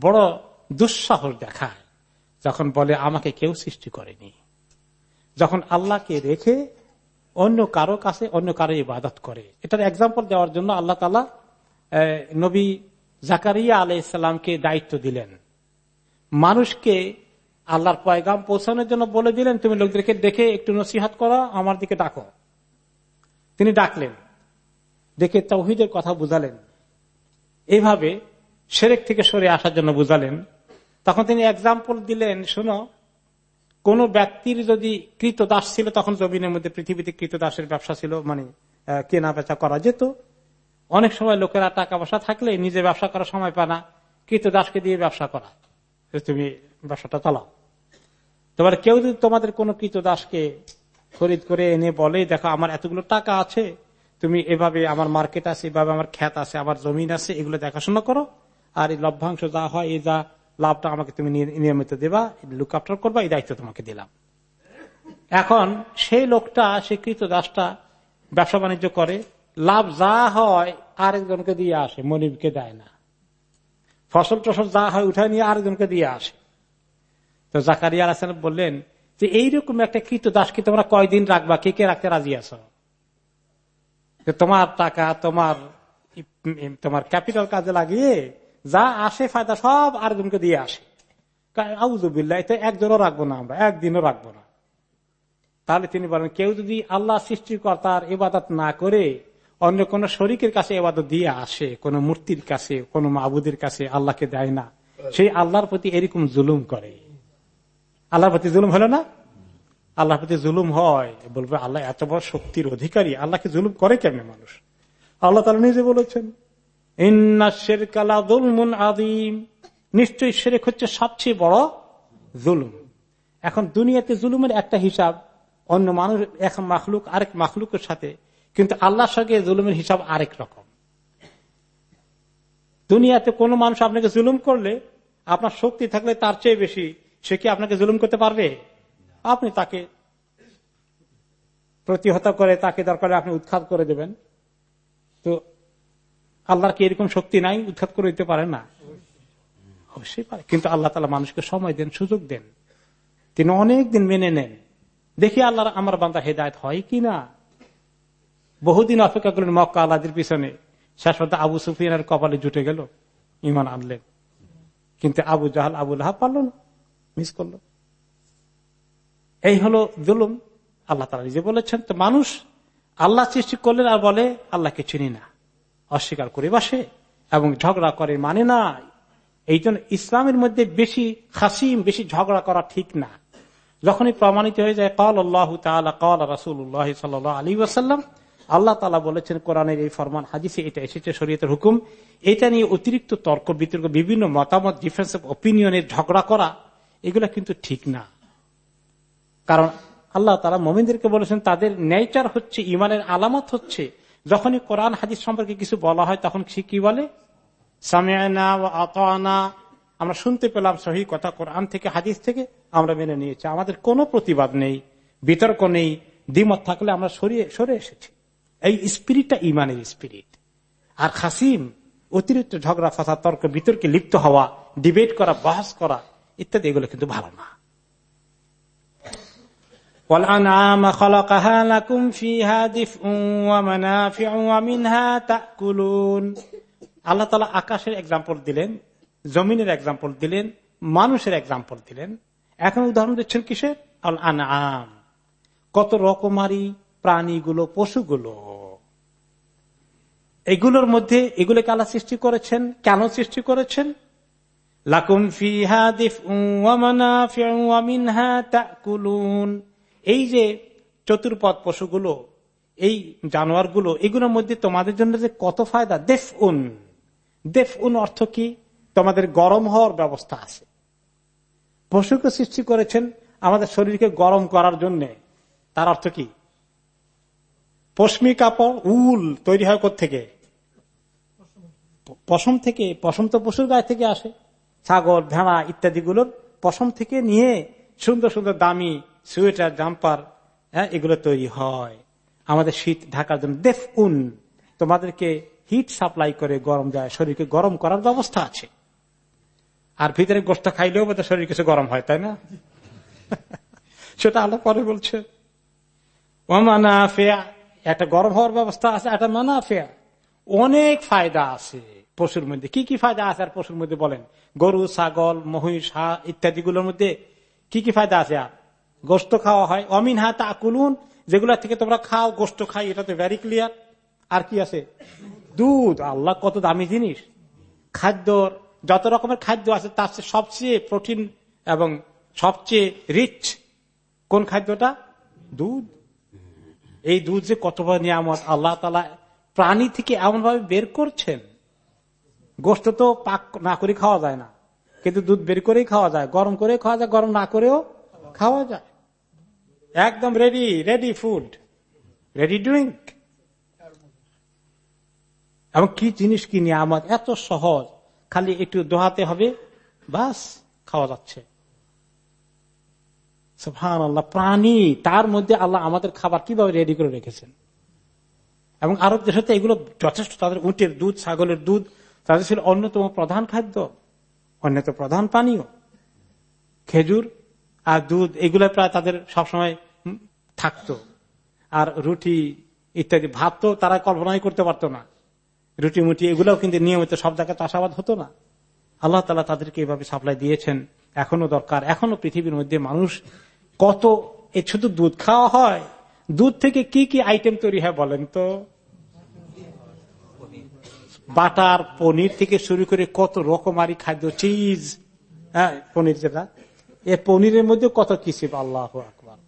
[SPEAKER 2] বড় দুঃসাহস দেখায়। যখন বলে, আমাকে কেউ সৃষ্টি করেনি। যখন আল্লাহকে রেখে অন্য কারও কাছে অন্য কারও ইবাদত করে। এটার এক্সাম্পল দেওয়ার জন্য আল্লাহ তালা নবী জাকারিয়া আলাই ইসলামকে দায়িত্ব দিলেন। মানুষকে আল্লাহর পয়গাম পৌঁছানোর জন্য বলে দিলেন, তুমি লোকদেরকে দেখে একটু নসিহাত করো, আমার দিকে ডাকো। তিনি ডাকলেন। দেখে তৌহিদের কথা বুঝালেন। এইভাবে সেরেক থেকে সরে আসার জন্য বুঝালেন তখন তিনি এক্সাম্পল দিলেন, শোনো, কোন ব্যক্তির যদি কৃত দাস ছিল, তখন জমিনের মধ্যে পৃথিবীতে কৃত দাসের ব্যবসা ছিল মানে কেনা বেচা করা যেত। অনেক সময় লোকেরা টাকা পয়সা থাকলে নিজে ব্যবসা করার সময় পায় না কৃত দাসকে দিয়ে ব্যবসা করা। তুমি ব্যবসাটা চালাও। তোমার কেউ যদি তোমাদের কোন কৃত দাসকে খরিদ করে এনে বলে, দেখো, আমার এতগুলো টাকা আছে, তুমি এভাবে আমার মার্কেট আছে, এভাবে আমার খ্যাত আছে, আমার জমিন আছে, এগুলো দেখাশোনা করো, আর এই লভ্যাংশ যা হয়, এই যা লাভটা আমাকে তুমি নিয়মিত দেবা লুক আফটার করবা, এই দায়িত্ব তোমাকে দিলাম। এখন সেই লোকটা সে কৃত দাসটা ব্যবসা বাণিজ্য করে, লাভ যা হয় আরেকজনকে দিয়ে আসে, মনিবকে দেয় না। ফসল টসল যা হয় উঠায় নিয়ে আরেকজনকে দিয়ে আসে। তো জাকারিয়া আলাহাম বললেন যে, এইরকম একটা কৃত দাসকে তোমরা কয়দিন রাখবা? কে কে রাখতে রাজি আছো? তোমার টাকা, তোমার তোমার ক্যাপিটাল কাজে লাগিয়ে যা আসে ফায়দা সব আরেকজনকে দিয়ে আসে। আউজুবিল্লা তো একজনও রাখব না আমরা, একদিনও রাখব না। তাহলে তিনি বলেন, কেউ যদি আল্লাহ সৃষ্টিকর্তার ইবাদত না করে অন্য কোন শরিকের কাছে এবাদত দিয়ে আসে, কোন মূর্তির কাছে, কোন মাবুদের কাছে আল্লাহকে দেয় না সেই আল্লাহর প্রতি এরকম জুলুম করে। আল্লাহর প্রতি জুলুম হলো না? আল্লাহর প্রতি জুলুম হয়, বলবে আল্লাহ এত বড় শক্তির অধিকারী, আল্লাহকে জুলুম করে কেমন মানুষ? আল্লাহ তালা নিজে বলেছেন আদিম নিশ্চয়ই শেরেক হচ্ছে সবচেয়ে বড় জুলুম এখন দুনিয়াতে জুলুমের একটা হিসাব, অন্য মানুষ, এক মাখলুক, আরেক মাখলুকের সাথে। কিন্তু আল্লাহর সঙ্গে জুলুমের হিসাব আরেক রকম। দুনিয়াতে কোন মানুষ আপনাকে জুলুম করলে, আপনার শক্তি থাকলে তার চেয়ে বেশি সে কি আপনাকে জুলুম করতে পারবে? আপনি তাকে প্রতিহত করে, তাকে দরকার আপনি উৎখাত করে দেবেন। তো আল্লাহর কি এরকম শক্তি নাই? উৎখাত করে দিতে পারেন না। অবশ্যই পারে। কিন্তু আল্লাহ তালা মানুষকে সময় দেন, সুযোগ দেন। তিনি অনেক দিন মেনে নেন। দেখি আল্লাহ আমার বান্দা হেদায়ত হয় কি না বহুদিন অপেক্ষা করলেন মক্কা আল্লাদের পিছনে। শেষ আবু সুফিয়ানের কপালে জুটে গেল, ইমান আনলেন। কিন্তু আবু জাহাল, আবু লাহাব পারল না মিস করল। এই হলো জুলুম। আল্লাহ তালা নিজে বলেছেন, তো মানুষ আল্লাহ সৃষ্টি করলেন আর বলে, আল্লাহকে চিনি না। অস্বীকার করে বসে এবং ঝগড়া করে মানে না। এই ইসলামের মধ্যে বেশি খাসিম, বেশি ঝগড়া করা ঠিক না। যখনই প্রমাণিত হয়ে যায়, কল আল্লাহ কল রাসুল্লাহ সাল আলী ওয়াসাল্লাম। আল্লাহ তালা বলেছেন, কোরআনের এই ফরমান হাজিসে এটা এসেছে, শরীয়তের হুকুম। এটা নিয়ে অতিরিক্ত তর্ক, বিতর্ক, বিভিন্ন মতামত ডিফারেন্স অফ ওপিনিয়নের ঝগড়া করা, এগুলো কিন্তু ঠিক না। কারণ আল্লাহ তারা মোমিনদেরকে বলেছেন, তাদের নেচার হচ্ছে, ইমানের আলামত হচ্ছে। যখনই কোরআন হাদিস সম্পর্কে কিছু বলা হয়, তখন সে কি বলে? আমরা শুনতে পেলাম সহি কথা কোরআন থেকে, হাদিস থেকে, আমরা মেনে নিয়েছি। আমাদের কোনো প্রতিবাদ নেই, বিতর্ক নেই, দ্বিমত থাকলে আমরা সরিয়ে, সরে এসেছি। এই স্পিরিটটা ইমানের স্পিরিট। আর খাসিম, অতিরিক্ত ঝগড়া ফাঁসা তর্ক, বিতর্কে লিপ্ত হওয়া, ডিবেট করা, বহাস করা, ইত্যাদি, এগুলো কিন্তু ভালো না। আল্লাহ তালা আকাশের এক্সাম্পল দিলেন, জমিনের এক্সাম্পল দিলেন, মানুষের এক্সাম্পল দিলেন। এখন উদাহরণ দিচ্ছেন কিসের? আল আম কত রকমারি প্রাণীগুলো, পশুগুলো। এগুলোর মধ্যে এগুলোকে আল্লাহ সৃষ্টি করেছেন, কেন সৃষ্টি করেছেন? লাকুম ফিহা এই যে চতুর্পদ পশুগুলো, এই জানোয়ারগুলো, এগুলোর মধ্যে তোমাদের জন্য যে কত ফায়দা? দেফ উন দেফ উন অর্থ কি? তোমাদের গরম হওয়ার ব্যবস্থা আছে। পশুকে সৃষ্টি করেছেন আমাদের শরীরকে গরম করার জন্য। তার অর্থ কি? পশমি কাপড়, উল তৈরি হয় থেকে পশম থেকে, পশম তো পশুর গায়ে থেকে আসে। ছাগল, ভেড়া ইত্যাদিগুলোর পশম থেকে নিয়ে সুন্দর সুন্দর দামি সোয়েটার, জাম্পার হ্যাঁ এগুলো তৈরি হয়। আমাদের শীত ঢাকার জন্য দেফ উন। তোমাদেরকে হিট সাপ্লাই করে গরম যায়, শরীরকে গরম করার ব্যবস্থা আছে। আর ভিতরে গোষ্ঠ খাইলেও বোধ শরীর কিছু গরম হয়, তাই না? সেটা আল্লাহ পরে বলছে। ফেয়া একটা গরম হওয়ার ব্যবস্থা আছে, একটা মানা ফেয়া অনেক ফায়দা আছে পশুর মধ্যে। কি কি ফায়দা আছে আর পশুর মধ্যে বলেন? গরু, ছাগল, মহিষ হা ইত্যাদি গুলোর মধ্যে কি কি ফায়দা আছে আর? গোস্ত খাওয়া হয়। অমিন হা তা কুলুন যেগুলা থেকে তোমরা খাও গোস্ত খাই, এটা তো ভ্যারি ক্লিয়ার আর কি আছে? দুধ, আল্লাহ কত দামি জিনিস। খাদ্য, যত রকমের খাদ্য আছে, তার সবচেয়ে প্রোটিন এবং সবচেয়ে রিচ কোন খাদ্যটা? দুধ। এই দুধ যে কত বড় নিয়ামত, আল্লাহ তালা প্রাণী থেকে এমন ভাবে বের করছেন। গোস্ত তো পাক না করে খাওয়া যায় না। কিন্তু দুধ বের করেই খাওয়া যায়। গরম করে খাওয়া যায়, গরম না করেও খাওয়া যায়। একদম ready ready food ready drink এবং কি জিনিস কি নিয়ামত? এত সহজ। খালি একটু দোহাতে হবে, বাস, খাওয়া যাচ্ছে। আল্লাহ প্রাণী, তার মধ্যে আল্লাহ আমাদের খাবার কীভাবে রেডি করে রেখেছেন? এবং আরব দেশে এগুলো যথেষ্ট। তাদের উটের দুধ, ছাগলের দুধ, তাদের ছিল অন্যতম প্রধান খাদ্য, অন্যতম প্রধান পানীয়। খেজুর আর দুধ, এগুলো প্রায় তাদের সবসময় থাকতো। আর রুটি ইত্যাদি ভাত তো তারা কল্পনাই করতে পারতো না। রুটি, মুটি এগুলোও কিন্তু নিয়মিত সব জায়গায় চাষাবাদ হতো না। আল্লাহ তালা তাদেরকে এইভাবে সাপ্লাই দিয়েছেন। এখনও দরকার। এখনও পৃথিবীর মধ্যে মানুষ কত এ শুধু দুধ খাওয়া হয়? দুধ থেকে কি কি আইটেম তৈরি হয় বলেন তো? বাটার, পনির থেকে শুরু করে কত রকমারি খাদ্য, চিজ হ্যাঁ পনির যেটা। এ পনিরের মধ্যে কত কিছু আল্লাহ আকবর।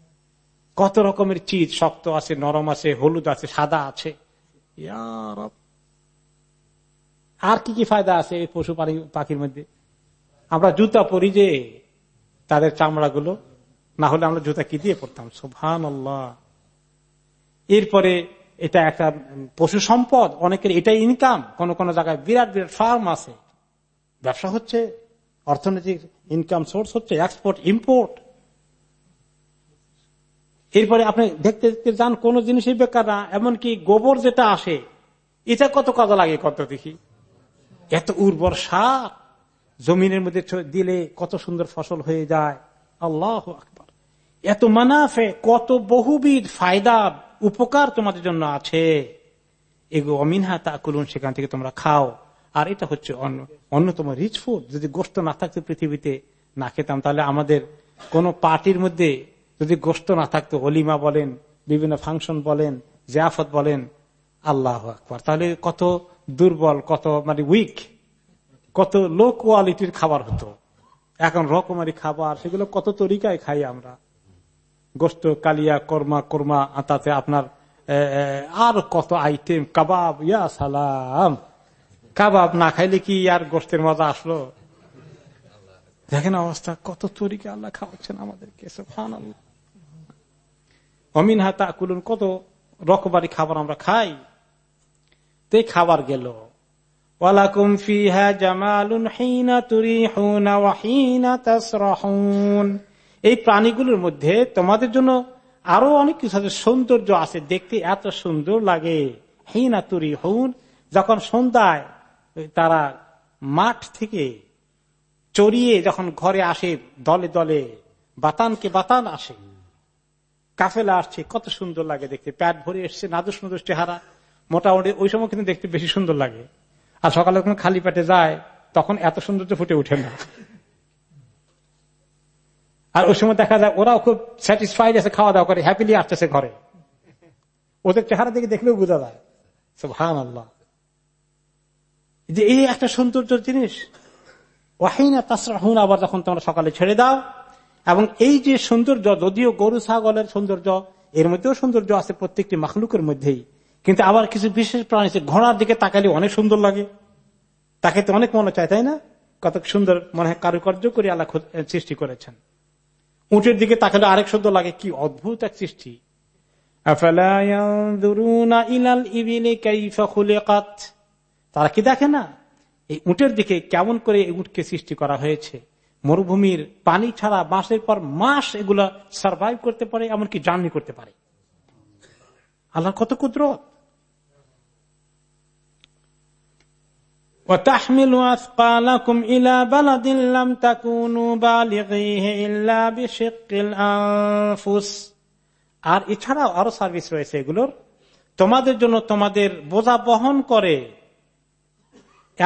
[SPEAKER 2] কত রকমের চিজ, শক্ত আছে, নরম আছে, হলুদ আছে, সাদা আছে। আর কি কি ফায়দা আছে এই পশু পাখির মধ্যে? আমরা জুতা পরি যে, তাদের চামড়াগুলো, না হলে আমরা জুতা কি দিয়ে পড়তাম সোভান আল্লাহ এরপরে এটা একটা পশু সম্পদ, অনেকের এটাই ইনকাম কোন কোন জায়গায় বিরাট বিরাট ফার্ম আছে। ব্যবসা হচ্ছে অর্থনৈতিক ইনকাম সোর্স হচ্ছে এক্সপোর্ট ইম্পোর্ট এরপরে আপনি দেখতে দেখতে যান, কোন জিনিসই বেকার না, এমনকি গোবর যেটা আসে, এটা কত কাজে লাগে কত দেখি? এত উর্বর সার, জমিনের মধ্যে দিলে কত সুন্দর ফসল হয়ে যায়। আল্লাহ আকবর। এত মানাফে, কত বহুবিধ ফায়দা, উপকার তোমাদের জন্য আছে। এগো অমিনহা তা সেখান থেকে তোমরা খাও। আর এটা হচ্ছে অন্য, অন্যতম রিচ ফুড যদি গোস্ত না থাকতো পৃথিবীতে, না খেতাম। তাহলে আমাদের কোন পার্টির মধ্যে যদি গোস্ত না থাকতো অলিমা বলেন, বিভিন্ন ফাংশন বলেন, জিয়াফত বলেন, আল্লাহ আকবর। তাহলে কত দুর্বল, কত মানে উইক কত লো কোয়ালিটির খাবার হতো। এখন রকমারি খাবার, সেগুলো কত তরিকায় খাই আমরা। গোস্ত কালিয়া, কর্মা কর্মা, তাতে আপনার আর কত আইটেম কাবাব, ইয়া সালাম। কাবাব না খাইলে কি আর গোস্তের মজা আসলো? দেখেন অবস্থা, কত তরিকা আল্লাহ খাওয়াচ্ছেন আমাদেরকে অমিন হাতা কুলুন কত রকমারি খাবার আমরা খাই। তে খাবার গেল। এই প্রাণীগুলোর মধ্যে তোমাদের জন্য আরও অনেক কিছু আছে, সৌন্দর্য আছে, দেখতে এত সুন্দর লাগে। হিনা তুরি হন যখন সন্ধ্যায় তারা মাঠ থেকে চড়িয়ে যখন ঘরে আসে, দলে দলে বাতানকে বাতান আসে। কাফেলা আসছে, কত সুন্দর লাগে দেখতে। প্যাট ভরে এসছে, নাদুস নাদুস চেহারা। মোটামুটি ওই সময় কিন্তু দেখতে বেশি সুন্দর লাগে। আর সকালে যখন খালি পেটে যায়, তখন এত সৌন্দর্য ফুটে ওঠে না। আর ওই সময় দেখা যায়, ওরাও খুব স্যাটিসফাইড আছে, খাওয়া দাওয়া করে হ্যাপিলি আসতেছে ঘরে। ওদের চেহারা দিকে দেখলেও বোঝা যায়। ভান আল্লাহ যে এই একটা সৌন্দর্য জিনিস। ওয়াহিনা তাসরা হুন আবার যখন তোমরা সকালে ছেড়ে দাও, এবং এই যে সৌন্দর্য, যদিও গরু, ছাগলের সৌন্দর্য, এর মধ্যেও সৌন্দর্য আছে প্রত্যেকটি মাখলুকের মধ্যেই। কিন্তু আবার কিছু বিশেষ প্রাণী আছে, ঘোড়ার দিকে তাকালে অনেক সুন্দর লাগে। তাকে তো অনেক মনে চায়, তাই না? কত সুন্দর মনে হয় কারুকার্য করে আল্লাহ সৃষ্টি করেছেন। উঁটের দিকে তাকালে আরেক সুন্দর লাগে, কি অদ্ভুত এক সৃষ্টি। তারা কি দেখে না? এই উঁটের দিকে কেমন করে এই উঁটকে সৃষ্টি করা হয়েছে? মরুভূমির পানি ছাড়া মাসের পর মাস এগুলো সার্ভাইভ করতে পারে, এমনকি জার্নি করতে পারে। আল্লাহ কত কুদরত। আর এছাড়াও আরও সার্ভিস রয়েছে এগুলোর। তোমাদের জন্য তোমাদের বোঝা বহন করে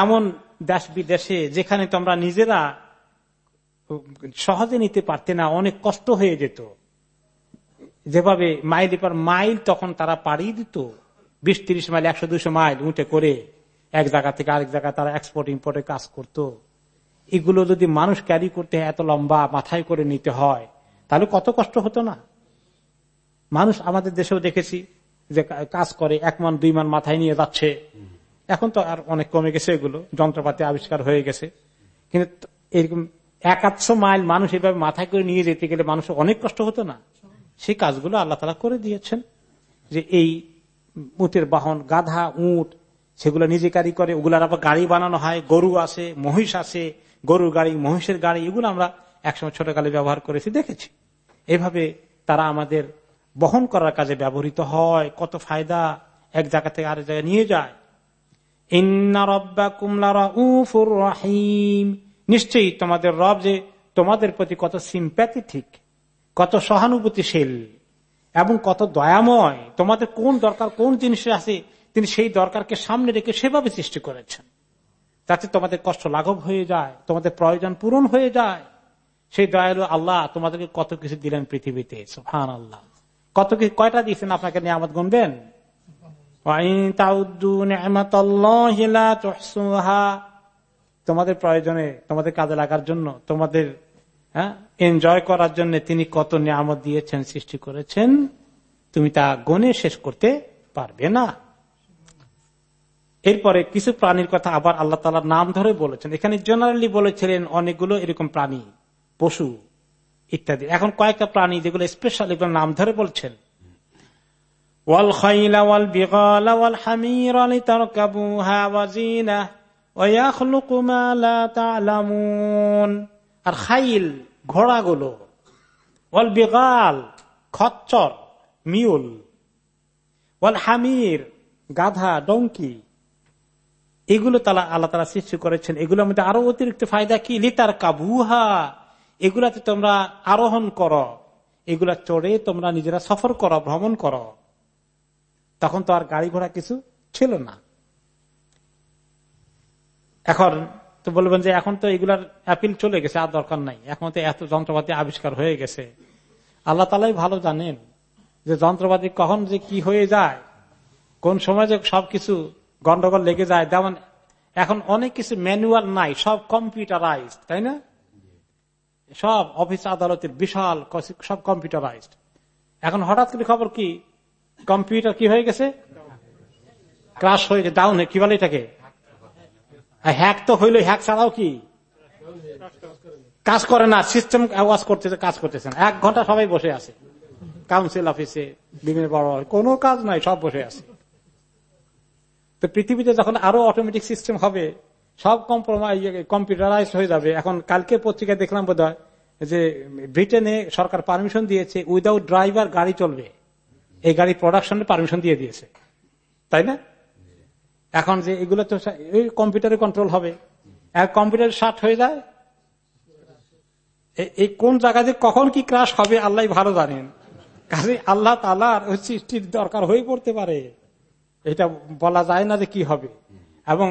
[SPEAKER 2] এমন দেশ বিদেশে যেখানে তোমরা নিজেরা সহজে নিতে পারতে না, অনেক কষ্ট হয়ে যেত। যেভাবে মাইল পর মাইল তখন তারা পাড়িয়ে দিত, বিশ, তিরিশ মাইল, একশো দুশো মাইল উঠে করে এক জায়গা থেকে আরেক জায়গায় তারা এক্সপোর্ট ইম্পোর্টে কাজ করত। এগুলো যদি মানুষ ক্যারি করতে এত লম্বা মাথায় করে নিতে হয়, তাহলে কত কষ্ট হতো না? মানুষ আমাদের দেশেও দেখেছি যে কাজ করে, এক মান, দুই মান মাথায় নিয়ে যাচ্ছে। এখন তো আর অনেক কমে গেছে এগুলো, যন্ত্রপাতি আবিষ্কার হয়ে গেছে। কিন্তু এরকম এক আধশো মাইল মানুষ এভাবে মাথায় করে নিয়ে যেতে গেলে মানুষ অনেক কষ্ট হতো না। সেই কাজগুলো আল্লাহ তালা করে দিয়েছেন যে এই উঁটের বাহন, গাধা, উট, সেগুলো নিজে গাড়ি করে, ওগুলার আবার গাড়ি বানানো হয়, গরু আছে মহিষ আছে গরুর গাড়ি, মহিষের গাড়ি, এগুলো আমরা একসময় ছোটকালে ব্যবহার করেছি, দেখেছি। এভাবে তারা আমাদের বহন করার কাজে ব্যবহৃত হয়, কত ফায়দা, এক জায়গা থেকে আরেক জায়গায় নিয়ে যায়। নিশ্চয়ই তোমাদের রব যে তোমাদের প্রতি কত সিম্প্যাথেটিক কত সহানুভূতিশীল এবং কত দয়াময়। তোমাদের কোন দরকার, কোন জিনিসে আছে, তিনি সেই দরকারকে সামনে রেখে সেভাবে সৃষ্টি করেছেন। যাতে তোমাদের কষ্ট লাঘব হয়ে যায়, তোমাদের প্রয়োজন পূরণ হয়ে যায়। সেই দয়ালু আল্লাহ তোমাদেরকে কত কিছু দিলেন পৃথিবীতে আল্লাহ কত কিছু কয়টা দিয়েছেন আপনাকে নিয়ে নিয়ামত গুনবেন? তোমাদের প্রয়োজনে, তোমাদের কাজে লাগার জন্য, তোমাদের এনজয় করার জন্য তিনি কত নিয়ামত দিয়েছেন, সৃষ্টি করেছেন, তুমি তা গনে শেষ করতে পারবে না। এরপরে কিছু প্রাণীর কথা আবার আল্লাহ তালার নাম ধরে বলেছেন। এখানে জেনারেলি বলেছিলেন অনেকগুলো এরকম প্রাণী, পশু, ইত্যাদি। এখন কয়েকটা প্রাণী যেগুলো স্পেশাল এগুলো নাম ধরে বলছেন। বিগালা ওয়াল হামির লিতারকাবুহা ওয়াজিনা ওয়ায়াখলুকু মা লা তা'লামুন আর খাইল, ঘোড়াগুলো ওয়াল বিগাল খচ্চর, মিউল ওয়াল হামির গাধা ডঙ্কি এগুলো তালা আল্লাহ তালা সৃষ্টি করেছেন। এগুলোর মধ্যে আরও অতিরিক্ত ফায়দা কি? লিতার কাবুহা এগুলাতে তোমরা আরোহণ করো, এগুলা চড়ে তোমরা নিজেরা সফর করো, ভ্রমণ করো। তখন তো আর গাড়ি ঘোড়া কিছু ছিল না। এখন তো বলবেন যে এখন তো এগুলার অ্যাপিল চলে গেছে, আর দরকার নাই। এখন তো এত যন্ত্রপাতি আবিষ্কার হয়ে গেছে। আল্লাহ তালাই ভালো জানেন যে যন্ত্রপাতি কখন যে কি হয়ে যায়, কোন সময় যে সবকিছু গন্ডগোল লেগে যায়। যেমন এখন অনেক কিছু ম্যানুয়াল নাই, সব কম্পিউটারাইজ তাই না? সব অফিস আদালতের বিশাল সব কম্পিউটারাইজড এখন হঠাৎ করে খবর কি? কম্পিউটার কি হয়ে গেছে? ক্রাশ হয়ে গেছে। ডাউন কি বলে এটাকে? হ্যাক তো হইল হ্যাক ছাড়াও কি? কাজ করে না সিস্টেম আওয়াজ করতেছে, কাজ করতেছে না। এক ঘণ্টা সবাই বসে আছে। কাউন্সিল অফিসে বিভিন্ন বড়, কোনো কাজ নাই, সব বসে আছে। তো পৃথিবীতে যখন আরও অটোমেটিক সিস্টেম হবে, সব কম্প্রোমাইজ কম্পিউটারাইজ হয়ে যাবে। এখন কালকে পত্রিকায় দেখলাম বোধ যে ব্রিটেনে সরকার পারমিশন দিয়েছে উইদাউট ড্রাইভার গাড়ি চলবে। এই গাড়ি প্রোডাকশনের পারমিশন দিয়ে দিয়েছে। তাই না? এখন যে এগুলো তো কম্পিউটারে কন্ট্রোল হবে। কম্পিউটার শার্ট হয়ে যায়। এই কোন জায়গাতে কখন কি ক্রাশ হবে, আল্লাহ ভালো জানেন। কাজে আল্লাহ তালার সৃষ্টির দরকার হয়ে পড়তে পারে। এটা বলা যায় না যে কি হবে। এবং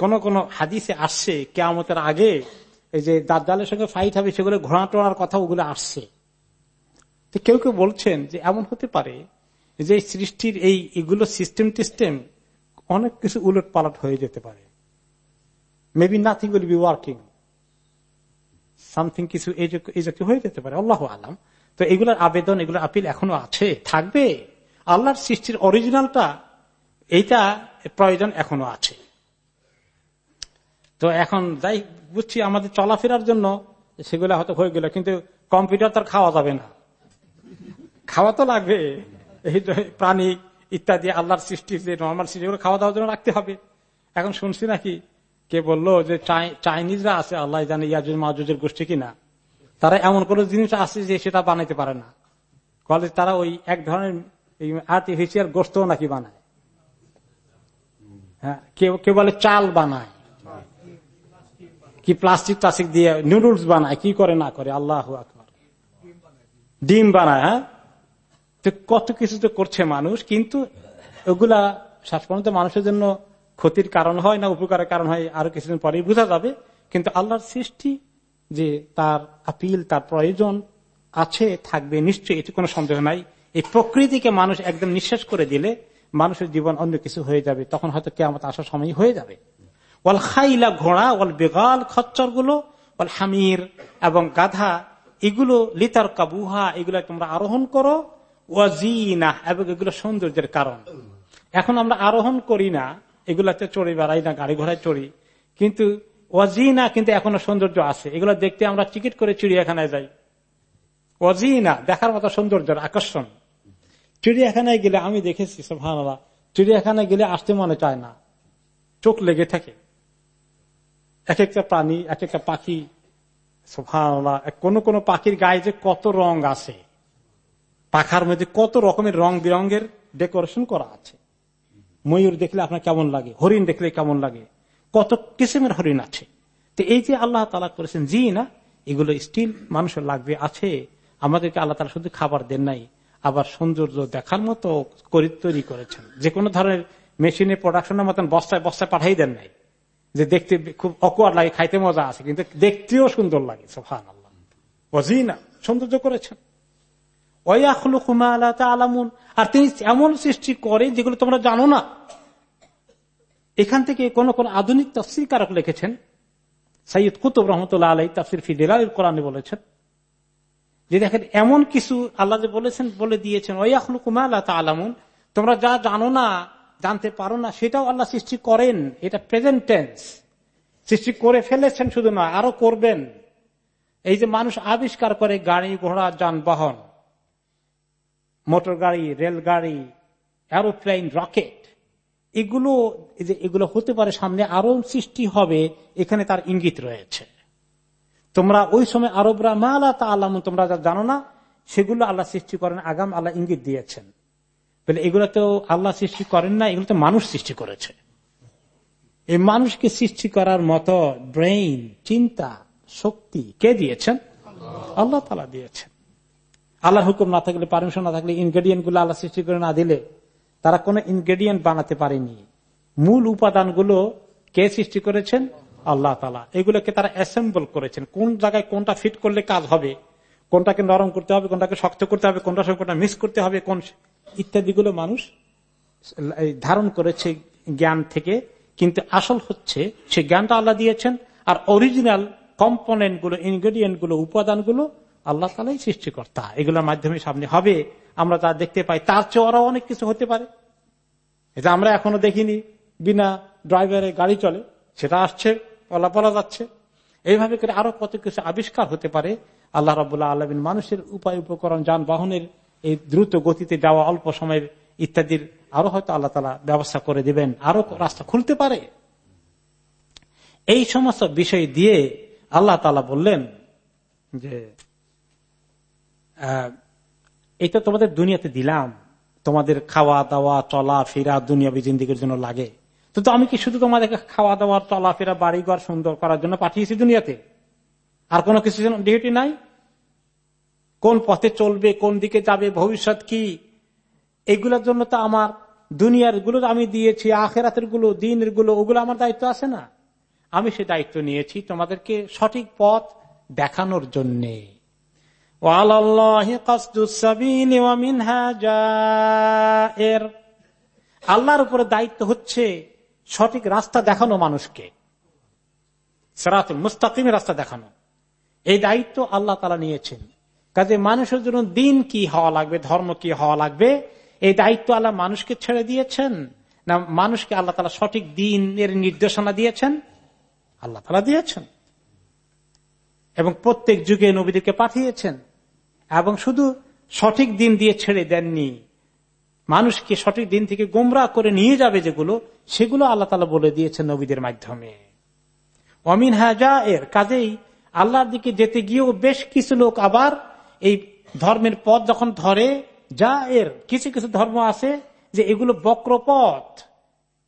[SPEAKER 2] কোন কোন হাদিসে আসছে, কেয়ামতের আগে এই যে দাজ্জালের সঙ্গে ফাইট হবে, সেগুলো ঘোড়া টোড়ার কথা ওগুলো আসছে। তো কেউ কেউ বলছেন যে এমন হতে পারে যে সৃষ্টির এই এগুলো সিস্টেম টিস্টেম অনেক কিছু উলট পালট হয়ে যেতে পারে। Maybe nothing will be working something কিছু এই জাতীয় হয়ে যেতে পারে। আল্লাহ আলাম। তো এগুলোর আবেদন, এগুলোর আপিল এখনও আছে, থাকবে। আল্লাহর সৃষ্টির অরিজিনালটা এইটা প্রয়োজন এখনও আছে। তো এখন যাই বুঝছি আমাদের চলাফেরার জন্য সেগুলো হয়তো হয়ে গেল, কিন্তু কম্পিউটার তার খাওয়া যাবে না। খাওয়া তো লাগবে। এই প্রাণী ইত্যাদি, আল্লাহর সৃষ্টি যে নর্মাল সৃষ্টি খাওয়া দাওয়ার জন্য রাখতে হবে। এখন শুনছি নাকি কে বলল যে চাইনিজরা আছে, আল্লাহ জানে ইয়াজুজ মাহুজের গোষ্ঠী কিনা। তারা এমন কোন জিনিস আছে যে সেটা বানাইতে পারে না। কলেজ তারা ওই এক ধরনের আর্টিফিশিয়াল গোষ্ঠ নাকি বানায়। হ্যাঁ কেউ বলে চাল বানায়। কি প্লাস্টিক টাস্টিক দিয়ে নুডলস বানায়, কি করে না করে, আল্লাহ ডিম বানায় হ্যাঁ? তো কত কিছু তো করছে মানুষ, কিন্তু ওগুলা শেষ পর্যন্ত মানুষের জন্য ক্ষতির কারণ হয় না, উপকারের কারণ হয়, আরও কিছুদিন পরে বোঝা যাবে। কিন্তু আল্লাহর সৃষ্টি যে তার আপিল, তার প্রয়োজন আছে, থাকবে নিশ্চয়ই, এটি কোনো সন্দেহ নাই। এই প্রকৃতিকে মানুষ একদম নিঃশ্বাস করে দিলে মানুষের জীবন অন্য কিছু হয়ে যাবে, তখন হয়তো কেমন আসার সময় হয়ে যাবে। ওয়াল খাইলা ঘোড়া, ওয়াল বেগাল খচ্চরগুলো ওয়াল হামির এবং গাধা, এগুলো লিতার কাবুহা এগুলো তোমরা আরোহণ করো। এবং এগুলো সৌন্দর্যের কারণ। এখন আমরা আরোহণ করি না, এগুলাতে চড়ি বেড়াই না, গাড়ি ঘোড়ায় চড়ি। কিন্তু ওয়াজিনা কিন্তু এখনও সৌন্দর্য আছে। এগুলো দেখতে আমরা টিকিট করে চিড়িয়াখানায় যাই। ওয়াজিনা দেখার মতো সৌন্দর্যের আকর্ষণ। চিড়িয়াখানায় গেলে আমি দেখেছি সোভানলা চিড়িয়াখানায় গেলে আসতে মনে চায় না। চোখ লেগে থাকে। এক একটা প্রাণী এক একটা পাখি সোভানলা কোন কোন পাখির গায়ে যে কত রং আছে। পাখার মধ্যে কত রকমের রং বিরঙ্গের ডেকোরেশন করা আছে। ময়ূর দেখলে আপনার কেমন লাগে, হরিণ দেখলে কেমন লাগে, কত কিসিমের হরিণ আছে। তো এই যে আল্লাহ তালা করেছেন, জি না, এগুলো স্টিল মানুষের লাগবে, আছে। আমাদেরকে আল্লাহ তালা শুধু খাবার দেন নাই, আবার সৌন্দর্য দেখার মতো তৈরি করেছেন। যে কোনো ধরনের মেশিনে প্রোডাকশনের মতন বস্তায় বস্তায় পাঠাই দেন নাই। যে দেখতে খুব অকুয়ার লাগে, খাইতে মজা আছে, কিন্তু দেখতেও সুন্দর লাগে সোফান আল্লাহ না, সৌন্দর্য করেছেন। আলামুন আর তিনি এমন সৃষ্টি করে যেগুলো তোমরা জানো না। এখান থেকে কোন কোন আধুনিক তফসির কারক লিখেছেন। সৈয়দ কুতুব রহমতুল্লাহ আলাই তফসির ফিদেলা কোরআনে বলেছেন, যে দেখেন এমন কিছু আল্লাহ যে বলেছেন বলে দিয়েছেন ওয়াখলু কুমা আল্লাহ আলামুন তোমরা যা জানো না, জানতে পারো না, সেটাও আল্লাহ সৃষ্টি করেন। এটা প্রেজেন্ট টেন্স সৃষ্টি করে ফেলেছেন শুধু না আরও করবেন। এই যে মানুষ আবিষ্কার করে গাড়ি ঘোড়া যানবাহন মোটর গাড়ি রেলগাড়ি এরোপ্লেন রকেট এগুলো এগুলো হতে পারে সামনে আরও সৃষ্টি হবে, এখানে তার ইঙ্গিত রয়েছে। তোমরা ওই সময় আরবরা মা তা আল্লাহ তোমরা যা জানো না, সেগুলো আল্লাহ সৃষ্টি করেন, আগাম আল্লাহ ইঙ্গিত দিয়েছেন। বলে এগুলো তো আল্লাহ সৃষ্টি করেন না, এগুলো তো মানুষ সৃষ্টি করেছে। এই মানুষকে সৃষ্টি করার মতো ব্রেইন চিন্তা, শক্তি কে দিয়েছেন? আল্লাহ তালা দিয়েছেন। আল্লাহর হুকুম না থাকলে পারমিশন না থাকলে ইনগ্রেডিয়েন্টগুলো আল্লাহ সৃষ্টি করে না দিলে, তারা কোন ইনগ্রেডিয়েন্ট বানাতে পারেনি। মূল উপাদানগুলো কে সৃষ্টি করেছেন? আল্লাহ তালা এগুলোকে তারা অ্যাসেম্বল করেছেন। কোন জায়গায় কোনটা ফিট করলে কাজ হবে, কোনটাকে নরম করতে হবে, কোনটাকে শক্ত করতে হবে, কোনটা সঙ্গে কোনটা মিস করতে হবে, কোন ইত্যাদিগুলো মানুষ ধারণ করেছে জ্ঞান থেকে। কিন্তু আসল হচ্ছে সে জ্ঞানটা আল্লাহ দিয়েছেন, আর অরিজিনাল কম্পোনেন্টগুলো ইনগ্রেডিয়েন্টগুলো, উপাদানগুলো আল্লাহ তালাই সৃষ্টিকর্তা। এগুলোর মাধ্যমে সামনে হবে। আমরা তা দেখতে পাই। তার চেয়ে আরও অনেক কিছু হতে পারে। এটা আমরা এখনও দেখিনি। বিনা ড্রাইভারে গাড়ি চলে, সেটা আসছে পলা যাচ্ছে। এইভাবে করে আরও কত কিছু আবিষ্কার হতে পারে। আল্লাহ রবাহ আলমিন মানুষের উপায়, উপকরণ, যানবাহনের এই দ্রুত গতিতে যাওয়া, অল্প সময়ের ইত্যাদির আরও হয়তো আল্লাহ তালা ব্যবস্থা করে দিবেন। আরও রাস্তা খুলতে পারে। এই সমস্ত বিষয় দিয়ে আল্লাহ তালা বললেন যে এটা তোমাদের দুনিয়াতে দিলাম। তোমাদের খাওয়া দাওয়া, চলা ফেরা দুনিয়া জিন্দিগির জন্য লাগে। তো আমি কি শুধু তোমাদেরকে খাওয়া দাওয়া চলাফেরা বাড়িঘর সুন্দর করার জন্য পাঠিয়েছি দুনিয়াতে? আর কোনো কিছু ডিউটি নাই? কোন পথে চলবে, কোন দিকে যাবে, ভবিষ্যৎ কি? এগুলোর জন্য তো আমার দুনিয়ারগুলো আমি দিয়েছি আখেরাতেরগুলো দিনেরগুলো ওগুলো আমার দায়িত্ব আছে না? আমি সে দায়িত্ব নিয়েছি তোমাদেরকে সঠিক পথ দেখানোর জন্যে। আল্লাহর উপরে দায়িত্ব হচ্ছে সঠিক রাস্তা দেখানো মানুষকে। সেরাতুল মুস্তাকিমের রাস্তা দেখানো। এই দায়িত্ব আল্লাহ তালা নিয়েছেন। কাজে মানুষের জন্য দিন কি হওয়া লাগবে, ধর্ম কি হওয়া লাগবে, এই দায়িত্ব আল্লাহ মানুষকে ছেড়ে দিয়েছেন না মানুষকে আল্লাহ তালা সঠিক দিন এর নির্দেশনা দিয়েছেন? আল্লাহ তালা দিয়েছেন। এবং প্রত্যেক যুগে নবীদেরকে পাঠিয়েছেন। এবং শুধু সঠিক দিন দিয়ে ছেড়ে দেননি। মানুষকে সঠিক দিন থেকে গোমরা করে নিয়ে যাবে যেগুলো, সেগুলো আল্লাহ তালা বলে দিয়েছেন নবীদের মাধ্যমে। অমিন হাজা এর কাজেই আল্লাহর দিকে যেতে গিয়েও বেশ কিছু লোক আবার এই ধর্মের পথ যখন ধরে যা এর কিছু কিছু ধর্ম আছে যে এগুলো বক্র পথ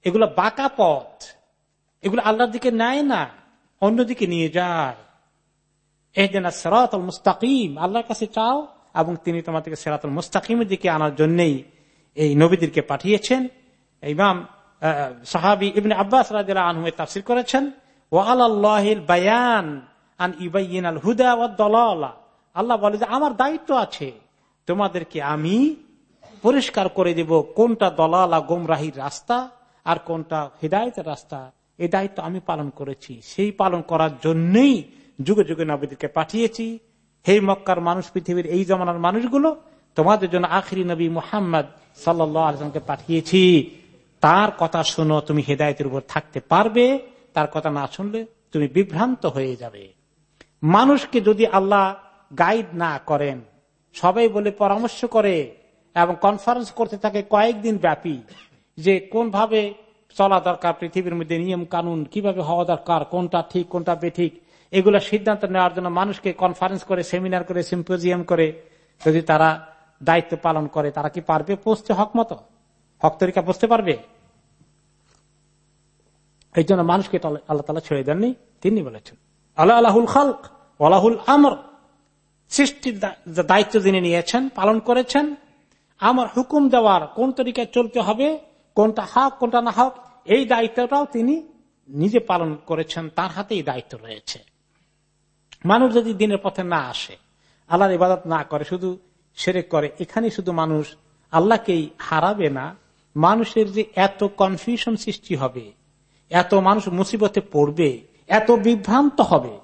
[SPEAKER 2] এগুলো বাঁকা পথ, এগুলো আল্লাহর দিকে নেয় না, অন্যদিকে নিয়ে যায়। এহদিন সেরাত মুস্তাকিম, আল্লাহর কাছে চাও, এবং তিনি তোমাদেরকে সেরাতুল মুস্তাকিমের দিকে আনার জন্যই এই নবীদেরকে পাঠিয়েছেন। ইমাম সাহাবি ইবনে আব্বাস রাজা আনহু তাফসির করেছেন ও আল্লাহিল বায়ান আন ইবাইন আল হুদা দলালা। আল্লাহ বলে যে, আমার দায়িত্ব আছে, তোমাদেরকে আমি পরিষ্কার করে দেব কোনটা দলালা গোমরাহির রাস্তা আর কোনটা হৃদায়তের রাস্তা। এই দায়িত্ব আমি পালন করেছি। সেই পালন করার জন্যই যুগে যুগে নবীদেরকে পাঠিয়েছি। হে মক্কার মানুষ, পৃথিবীর এই জমানার মানুষগুলো, তোমাদের জন্য আখরি নবী মুহাম্মদ সাল্লামকে পাঠিয়েছি। তার কথা শুনো, তুমি হেদায়তের উপর থাকতে পারবে। তার কথা না শুনলে তুমি বিভ্রান্ত হয়ে যাবে। মানুষকে যদি আল্লাহ গাইড না করেন, সবাই বলে পরামর্শ করে এবং কনফারেন্স করতে থাকে কয়েকদিন ব্যাপী যে কোন ভাবে চলা দরকার, পৃথিবীর মধ্যে নিয়ম কানুন কীভাবে হওয়া দরকার, কোনটা ঠিক, কোনটা বেঠিক। এগুলো সিদ্ধান্ত নেওয়ার জন্য মানুষকে কনফারেন্স করে সেমিনার করে সিম্পোজিয়াম করে, যদি তারা দায়িত্ব পালন করে, তারা কি পারবে? পৌঁছতে হক মতো। হক তরিকা বুঝতে পারবে। এই জন্য মানুষকে আল্লাহ তালা ছেড়ে দেননি, তিনি বলেছেন আল্লাহ আল্লাহুল খালক আল্লাহুল আমর। সৃষ্টির দায়িত্ব যিনি নিয়েছেন, পালন করেছেন, আমার হুকুম দেওয়ার কোন তরিকায় চলতে হবে, কোনটা হক, কোনটা না হক, এই দায়িত্বটাও তিনি নিজে পালন করেছেন, তার হাতে এই দায়িত্ব রয়েছে। মানুষ যদি দিনের পথে না আসে, আল্লাহর ইবাদত না করে, শুধু সেরে করে এখানে শুধু মানুষ আল্লাহকেই হারাবে না, মানুষের যে এত কনফিউশন সৃষ্টি হবে, এত মানুষ মুসিবতে পড়বে, এত বিভ্রান্ত হবে,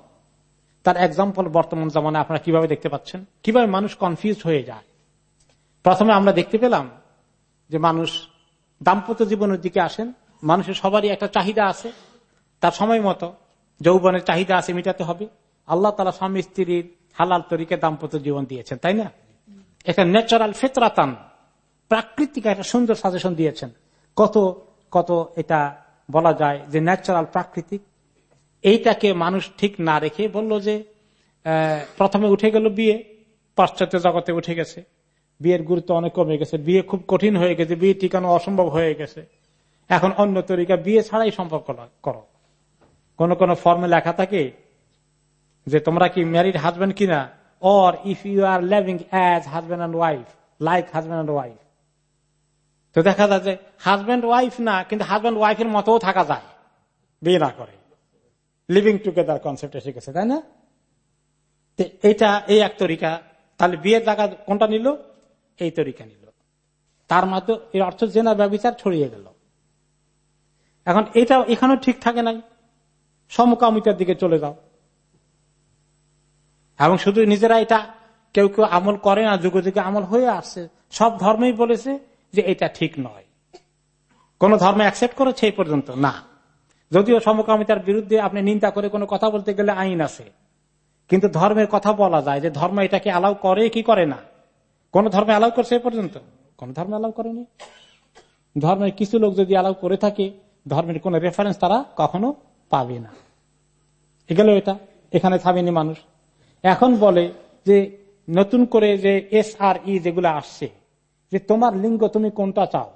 [SPEAKER 2] তার এক্সাম্পল বর্তমান জামানে আপনারা কীভাবে দেখতে পাচ্ছেন? কীভাবে মানুষ কনফিউজ হয়ে যায়? প্রথমে আমরা দেখতে পেলাম যে মানুষ দাম্পত্য জীবনের দিকে আসেন, মানুষের সবারই একটা চাহিদা আছে, তার সময় মতো যৌবনের চাহিদা আছে, মেটাতে হবে। আল্লাহ তালা স্বামী স্ত্রীর হালাল তরিকে দাম্পত্য জীবন দিয়েছেন, তাই না? একটা ন্যাচারাল ফেতরাতান, প্রাকৃতিক একটা সুন্দর সাজেশন দিয়েছেন। কত কত এটা বলা যায় যে ন্যাচারাল প্রাকৃতিক। এইটাকে মানুষ ঠিক না রেখে বলল যে প্রথমে উঠে গেল বিয়ে, পাশ্চাত্য জগতে উঠে গেছে। বিয়ের গুরুত্ব অনেক কমে গেছে। বিয়ে খুব কঠিন হয়ে গেছে, বিয়ে টিকানো অসম্ভব হয়ে গেছে। এখন অন্য তরিকা বিয়ে ছাড়াই সম্ভব করো। কোন কোন ফর্মে লেখা থাকে যে তোমরা কি ম্যারিড হাজবেন্ড কিনা? Or if you are living as husband and wife like husband and wife তো দেখা যায় যে হাজব্যান্ড ওয়াইফ না, কিন্তু হাজব্যান্ড ওয়াইফের মতো থাকা যায়। বিয়ে না করে। লিভিং টুগেদার কনসেপ্ট এসে গেছে তাই না? এইটা এই এক তরিকা। তাহলে বিয়ের জায়গা কোনটা নিল? এই তরিকা নিল। তার মাধ্যমে এর অর্থ জেনা ব্যবচার ছড়িয়ে গেল। এখন এটা এখানেও ঠিক থাকে নাই। সমকামিতার দিকে চলে যাও। এবং শুধু নিজেরা এটা কেউ কেউ আমল করে না, যুগে যুগে আমল হয়ে আসছে। সব ধর্মেই বলেছে যে এটা ঠিক নয়। কোন ধর্ম অ্যাকসেপ্ট করেছে এই পর্যন্ত? না। যদিও সমকামিতার বিরুদ্ধে আপনি নিন্দা করে কোনো কথা বলতে গেলে আইন আছে। কিন্তু ধর্মের কথা বলা যায় যে ধর্ম এটাকে অ্যালাউ করে কি করে না? কোন ধর্মে অ্যালাউ করছে এ পর্যন্ত? কোন ধর্মে অ্যালাউ করেনি। ধর্মের কিছু লোক যদি অ্যালাউ করে থাকে, ধর্মের কোন রেফারেন্স তারা কখনো পাবে না। এগুলো এটা। এখানে থামেনি মানুষ। এখন বলে যে নতুন করে যে এস আর ই যেগুলো আসছে, যে তোমার লিঙ্গ তুমি কোনটা চাও?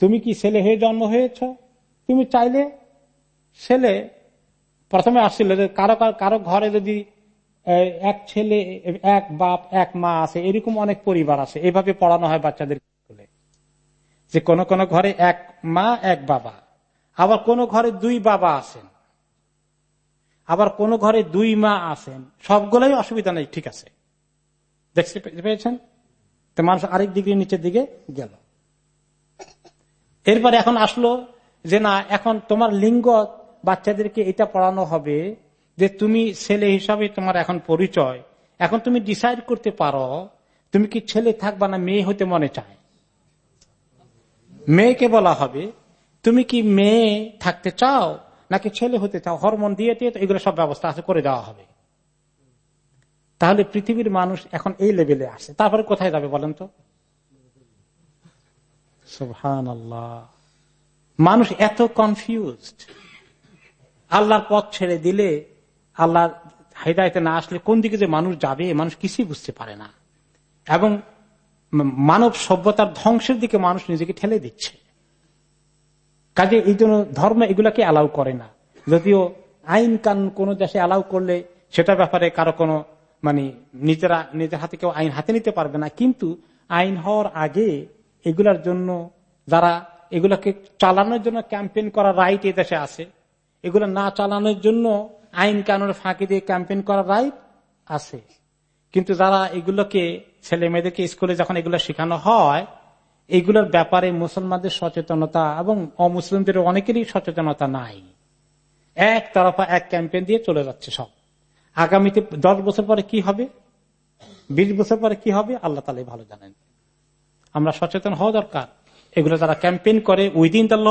[SPEAKER 2] তুমি কি ছেলে হয়ে জন্ম হয়েছ? তুমি চাইলে ছেলে প্রথমে আসছিল যে কারও কারও ঘরে যদি এক ছেলে, এক বাপ, এক মা আছে, এরকম অনেক পরিবার আছে। এভাবে পড়ানো হয় বাচ্চাদের স্কুলে। যে কোন কোন ঘরে এক মা, এক বাবা। আবার কোন ঘরে দুই বাবা আছেন। আবার কোন ঘরে দুই মা আছেন, সবগুলোই অসুবিধা নেই, ঠিক আছে। দেখতে পেয়েছেন? তো মানুষ আরেক ডিগ্রি নিচের দিকে গেল। এরপরে এখন আসলো যে, না, এখন তোমার লিঙ্গ বাচ্চাদেরকে এটা পড়ানো হবে যে, তুমি ছেলে হিসাবে তোমার এখন পরিচয়। এখন তুমি ডিসাইড করতে পারো, তুমি কি ছেলে থাকবা না মেয়ে হতে মনে চায়? মেয়েকে বলা হবে, তুমি কি মেয়ে থাকতে চাও? নাকি ছেলে হতে চাও, হরমোন দিয়ে দিয়ে এগুলো সব ব্যবস্থা আছে, করে দেওয়া হবে। তাহলে পৃথিবীর মানুষ এখন এই লেভেলে আসে। তারপরে কোথায় যাবে বলেন তো? মানুষ এত কনফিউজড আল্লাহর পথ ছেড়ে দিলে আল্লাহ হেদায়তে না আসলে কোন দিকে যে মানুষ যাবে, মানুষ কিছুই বুঝতে পারে না। এবং মানব সভ্যতার ধ্বংসের দিকে মানুষ নিজেকে ঠেলে দিচ্ছে। কাজে এই জন্য ধর্ম এগুলাকে অ্যালাউ করে না। যদিও আইন কানুন কোন দেশে অ্যালাউ করলে সেটা ব্যাপারে কারও কোনো মানে নিজেরা, নিজের হাতে কেউ আইন হাতে নিতে পারবে না। কিন্তু আইন হওয়ার আগে এগুলার জন্য যারা এগুলাকে চালানোর জন্য ক্যাম্পেইন করার রাইট এ দেশে আছে, এগুলো না চালানোর জন্য আইন কানুনের ফাঁকি দিয়ে ক্যাম্পেইন করার রাইট আছে। কিন্তু যারা এগুলোকে ছেলে মেয়েদেরকে স্কুলে যখন এগুলো শেখানো হয় এগুলোর ব্যাপারে মুসলমানদের সচেতনতা এবং অমুসলিমদের অনেকেরই সচেতনতা নাই। এক তরফা, এক ক্যাম্পেন দিয়ে চলে যাচ্ছে সব। আগামীতে দশ বছর পরে কি হবে? বিশ বছর পরে কি হবে? আল্লাহ তালে ভালো জানেন। আমরা সচেতন হওয়া দরকার। এগুলো যারা ক্যাম্পেইন করে within the law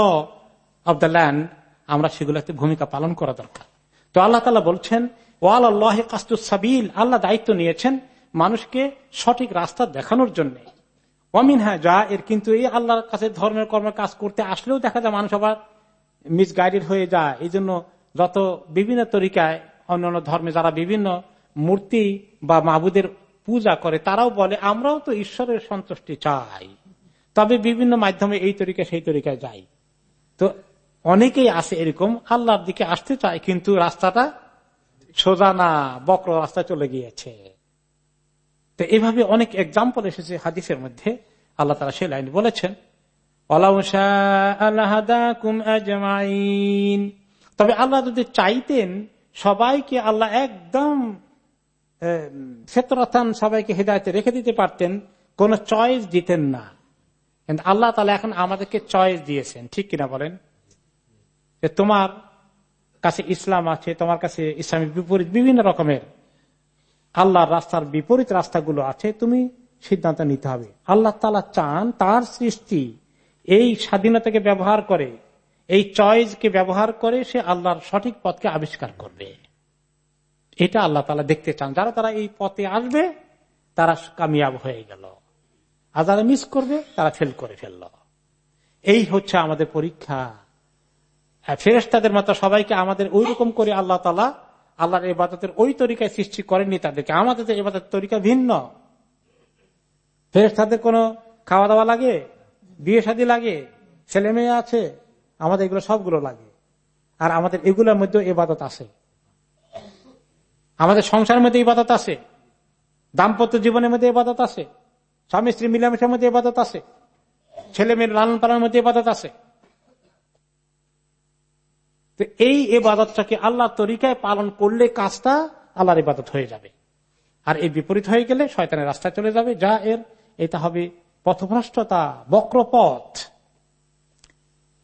[SPEAKER 2] of the land আমরা সেগুলোতে ভূমিকা পালন করা দরকার। তো আল্লাহ তালা বলছেন ওয়াল আল্লাহ কাস্তুসাবিল আল্লাহ দায়িত্ব নিয়েছেন মানুষকে সঠিক রাস্তা দেখানোর জন্য। অমিন হ্যাঁ যা, এর কিন্তু এই আল্লাহর কাছে ধর্মের কর্মের কাজ করতে আসলেও দেখা যায় মানুষ আবার মিসগাইডেড হয়ে যায়। এই জন্য যত বিভিন্ন তরিকায় অন্যান্য ধর্মে যারা বিভিন্ন মূর্তি বা মাহবুদের পূজা করে, তারাও বলে, আমরাও তো ঈশ্বরের সন্তুষ্টি চাই। তবে বিভিন্ন মাধ্যমে এই তরিকা সেই তরিকায় যাই। তো অনেকেই আছে এরকম, আল্লাহর দিকে আসতে চায়, কিন্তু রাস্তাটা সোজা না, বক্র রাস্তা চলে গিয়েছে। তো এভাবে অনেক এক্সাম্পল এসেছে হাদিসের মধ্যে। আল্লাহ তারা সে লাইন বলেছেন তবে আল্লাহ যদি চাইতেন, সবাইকে আল্লাহ একদম সবাইকে হৃদায়তে রেখে দিতে পারতেন, কোন চয়েস দিতেন না। কিন্তু আল্লাহ তালা এখন আমাদেরকে চয়েস দিয়েছেন, ঠিক কিনা বলেন? যে তোমার কাছে ইসলাম আছে, তোমার কাছে ইসলামের বিপরীত বিভিন্ন রকমের আল্লাহর রাস্তার বিপরীত রাস্তাগুলো আছে, তুমি সিদ্ধান্ত নিতে হবে। আল্লাহ তালা চান তার সৃষ্টি এই স্বাধীনতাকে ব্যবহার করে, এই চয়েসকে ব্যবহার করে সে আল্লাহর সঠিক পথকে আবিষ্কার করবে। এটা আল্লাহ তালা দেখতে চান। যারা তারা এই পথে আসবে, তারা কামিয়াব হয়ে গেল। আর যারা মিস করবে, তারা ফেল করে ফেলল। এই হচ্ছে আমাদের পরীক্ষা। ফেরেস্তাদের মতো সবাইকে আমাদের ওই রকম করে আল্লাহ তালা আল্লাহর এবাদতের ওই তরিকায় সৃষ্টি করেননি তাদেরকে। আমাদের তো এবাদত তরিকা ভিন্ন। ফেরেস্তাদের কোনো খাওয়া দাওয়া লাগে? বিয়ে শাদী লাগে? ছেলে মেয়ে আছে? আমাদের এগুলো সবগুলো লাগে। আর আমাদের এগুলোর মধ্যে এবাদত আছে। আমাদের সংসারের মধ্যে ইবাদত আছে। দাম্পত্য জীবনের মধ্যে ইবাদত আছে। স্বামী স্ত্রী মিলামেশের মধ্যে ইবাদত আছে। ছেলে মেয়ের লালন পালনের মধ্যে ইবাদত আছে। তো এই এবাদতটাকে আল্লাহ তরিকায় পালন করলে কাজটা আল্লাহর ইবাদত হয়ে যাবে। আর এই বিপরীত হয়ে গেলে শয়তানের রাস্তায় চলে যাবে, যা এর, এটা হবে পথভ্রষ্টতা, বক্রপথ।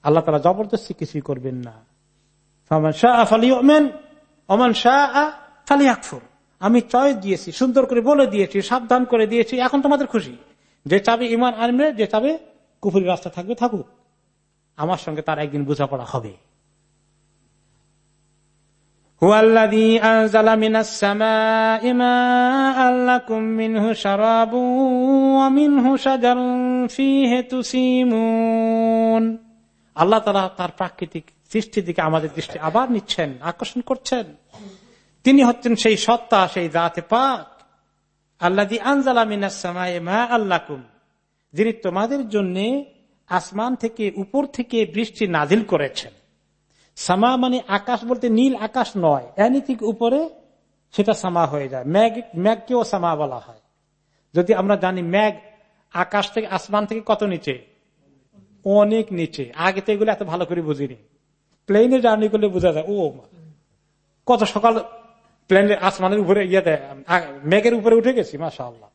[SPEAKER 2] আল্লাহ তারা জবরদস্তি কিছুই করবেন না। আমি চয়েস দিয়েছি, সুন্দর করে বলে দিয়েছি, সাবধান করে দিয়েছি, এখন তোমাদের খুশি। যে চাবে ইমান আনবে, যে চাবে কুফুরি রাস্তা থাকবে থাকুক। আমার সঙ্গে তার একদিন বোঝাপড়া হবে। আল্লাহ তালা তার প্রাকৃতিক সৃষ্টির দিকে আমাদের দৃষ্টি আবার নিচ্ছেন, আকর্ষণ করছেন। তিনি হচ্ছেন সেই সত্তা, সেই জাতে পাক। আল্লাহ আল্লাহ যিনি তোমাদের জন্য আসমান থেকে উপর থেকে বৃষ্টি নাজিল করেছেন। সামা মানে আকাশ বলতে নীল আকাশ নয়। এনিথিক উপরে সেটা সামা হয়ে যায়। ম্যাগ ম্যাগকেও সামা বলা হয়। যদি আমরা জানি ম্যাগ আকাশ থেকে আসমান থেকে কত নিচে? অনেক নিচে। আগে তো এগুলো এত ভালো করে বুঝিনি। প্লেনে জার্নি করলে বোঝা যায়, ও, কত সকাল প্লেনের আসমানের উপরে ইয়ে দেয় মেঘের উপরে উঠে গেছি মাসা আল্লাহ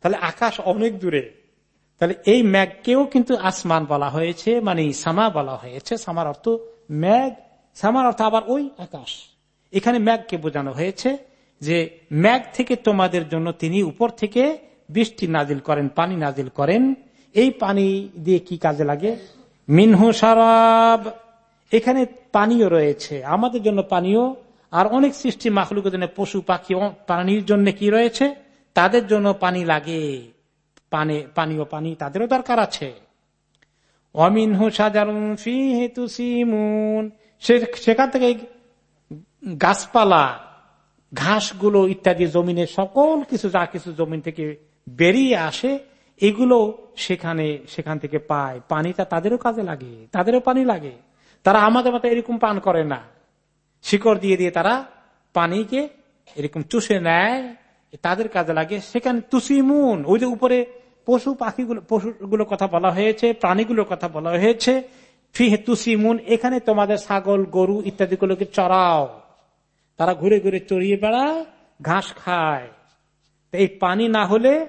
[SPEAKER 2] তাহলে আকাশ অনেক দূরে। তাহলে এই ম্যাগকেও কিন্তু আসমান বলা হয়েছে মানে সামা বলা হয়েছে। সামার অর্থ ম্যাগ সামার অর্থ আবার ওই আকাশ। এখানে ম্যাগকে বোঝানো হয়েছে যে ম্যাগ থেকে তোমাদের জন্য তিনি উপর থেকে বৃষ্টি নাজিল করেন, পানি নাজিল করেন। এই পানি দিয়ে কি কাজে লাগে? মিনহু সারাব। এখানে পানীয় রয়েছে। আমাদের জন্য পানীয় আর অনেক সৃষ্টি মাখলুকের জন্য পশু পাখি পানির জন্য কি রয়েছে? তাদের জন্য পানি লাগে। পানি পানীয় পানি তাদেরও দরকার আছে। অমিনহু সাজারুন ফি হেতু সিমুন সেখান থেকে গাছপালা, ঘাসগুলো ইত্যাদি জমিনের সকল কিছু, যা কিছু জমিন থেকে বেরিয়ে আসে, এগুলো সেখানে, সেখান থেকে পায়। পানিটা তাদেরও কাজে লাগে, তাদেরও পানি লাগে। তারা আমাদের মতো এরকম পান করে না। শিকড় দিয়ে দিয়ে তারা পানিকে এরকম চুষে নেয়, তাদের কাজে লাগে। সেখানে তুসিমুন, ওই যে উপরে পশু পাখিগুলো, পশুগুলোর কথা বলা হয়েছে, প্রাণীগুলোর কথা বলা হয়েছে। ফিহে তুসিমুন, এখানে তোমাদের ছাগল, গরু ইত্যাদি গুলোকে চড়াও। তারা ঘুরে ঘুরে চড়িয়ে বেড়ায় ঘাস খায়। এই পানি না হলে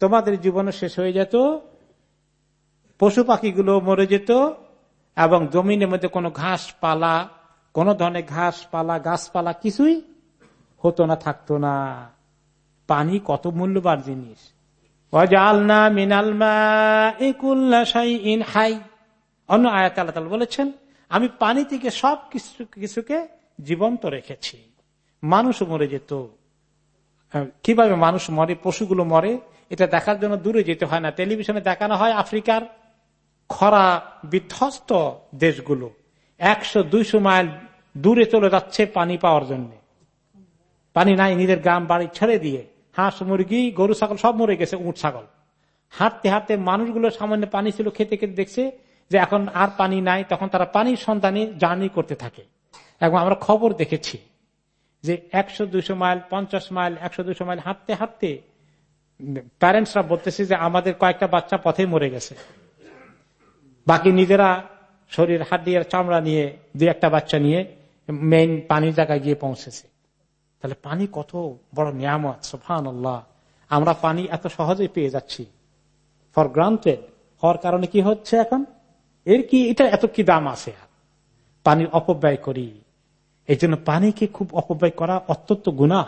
[SPEAKER 2] তোমাদের জীবন শেষ হয়ে যেত, পশু পাখিগুলো মরে যেত, এবং জমিনের মধ্যে কোনো ঘাস পালা কোন ধরনের ঘাস পালা গাছপালা কিছুই হতো না, থাকতো না। পানি কত মূল্যবান জিনিস। অন্য আয়াত আল্লাহ বলেছেন, আমি পানি থেকে সব কিছু কিছুকে জীবন্ত রেখেছি। মানুষও মরে যেত। কীভাবে মানুষ মরে, পশুগুলো মরে, এটা দেখার জন্য দূরে যেতে হয় না। টেলিভিশনে দেখানো হয় আফ্রিকার খরা বিধ্বস্ত দেশগুলো। একশো, দুইশো মাইল দূরে চলে যাচ্ছে পানি পাওয়ার জন্য। পানি নাই, নিজের গ্রাম বাড়ি ছেড়ে দিয়ে। হাঁস, মুরগি, গরু, ছাগল, সব মরে গেছে, উঁট, ছাগল। হাঁটতে হাঁটতে মানুষগুলো সামান্য পানি ছিল, খেতে খেতে দেখছে যে এখন আর পানি নাই, তখন তারা পানির সন্ধানে জার্নি করতে থাকে। এবং আমরা খবর দেখেছি যে একশো দুইশো মাইল, পঞ্চাশ মাইল, একশো দুইশো মাইল হাঁটতে হাঁটতে প্যারেন্টসরা বলতেছে যে আমাদের কয়েকটা বাচ্চা পথে মরে গেছে। বাকি নিজেরা শরীর হাত দিয়ে চামড়া নিয়ে দু একটা বাচ্চা নিয়ে মেইন পানির জায়গায় গিয়ে পৌঁছেছে। তাহলে পানি কত বড় নিয়ামত সোফান আল্লাহ আমরা পানি এত সহজে পেয়ে যাচ্ছি। ফর গ্রান্টেড হওয়ার কারণে কি হচ্ছে এখন? এর কি, এটা এত কি দাম আছে? পানির অপব্যয় করি। এই জন্য পানিকে খুব অপব্যয় করা অত্যন্ত গুণা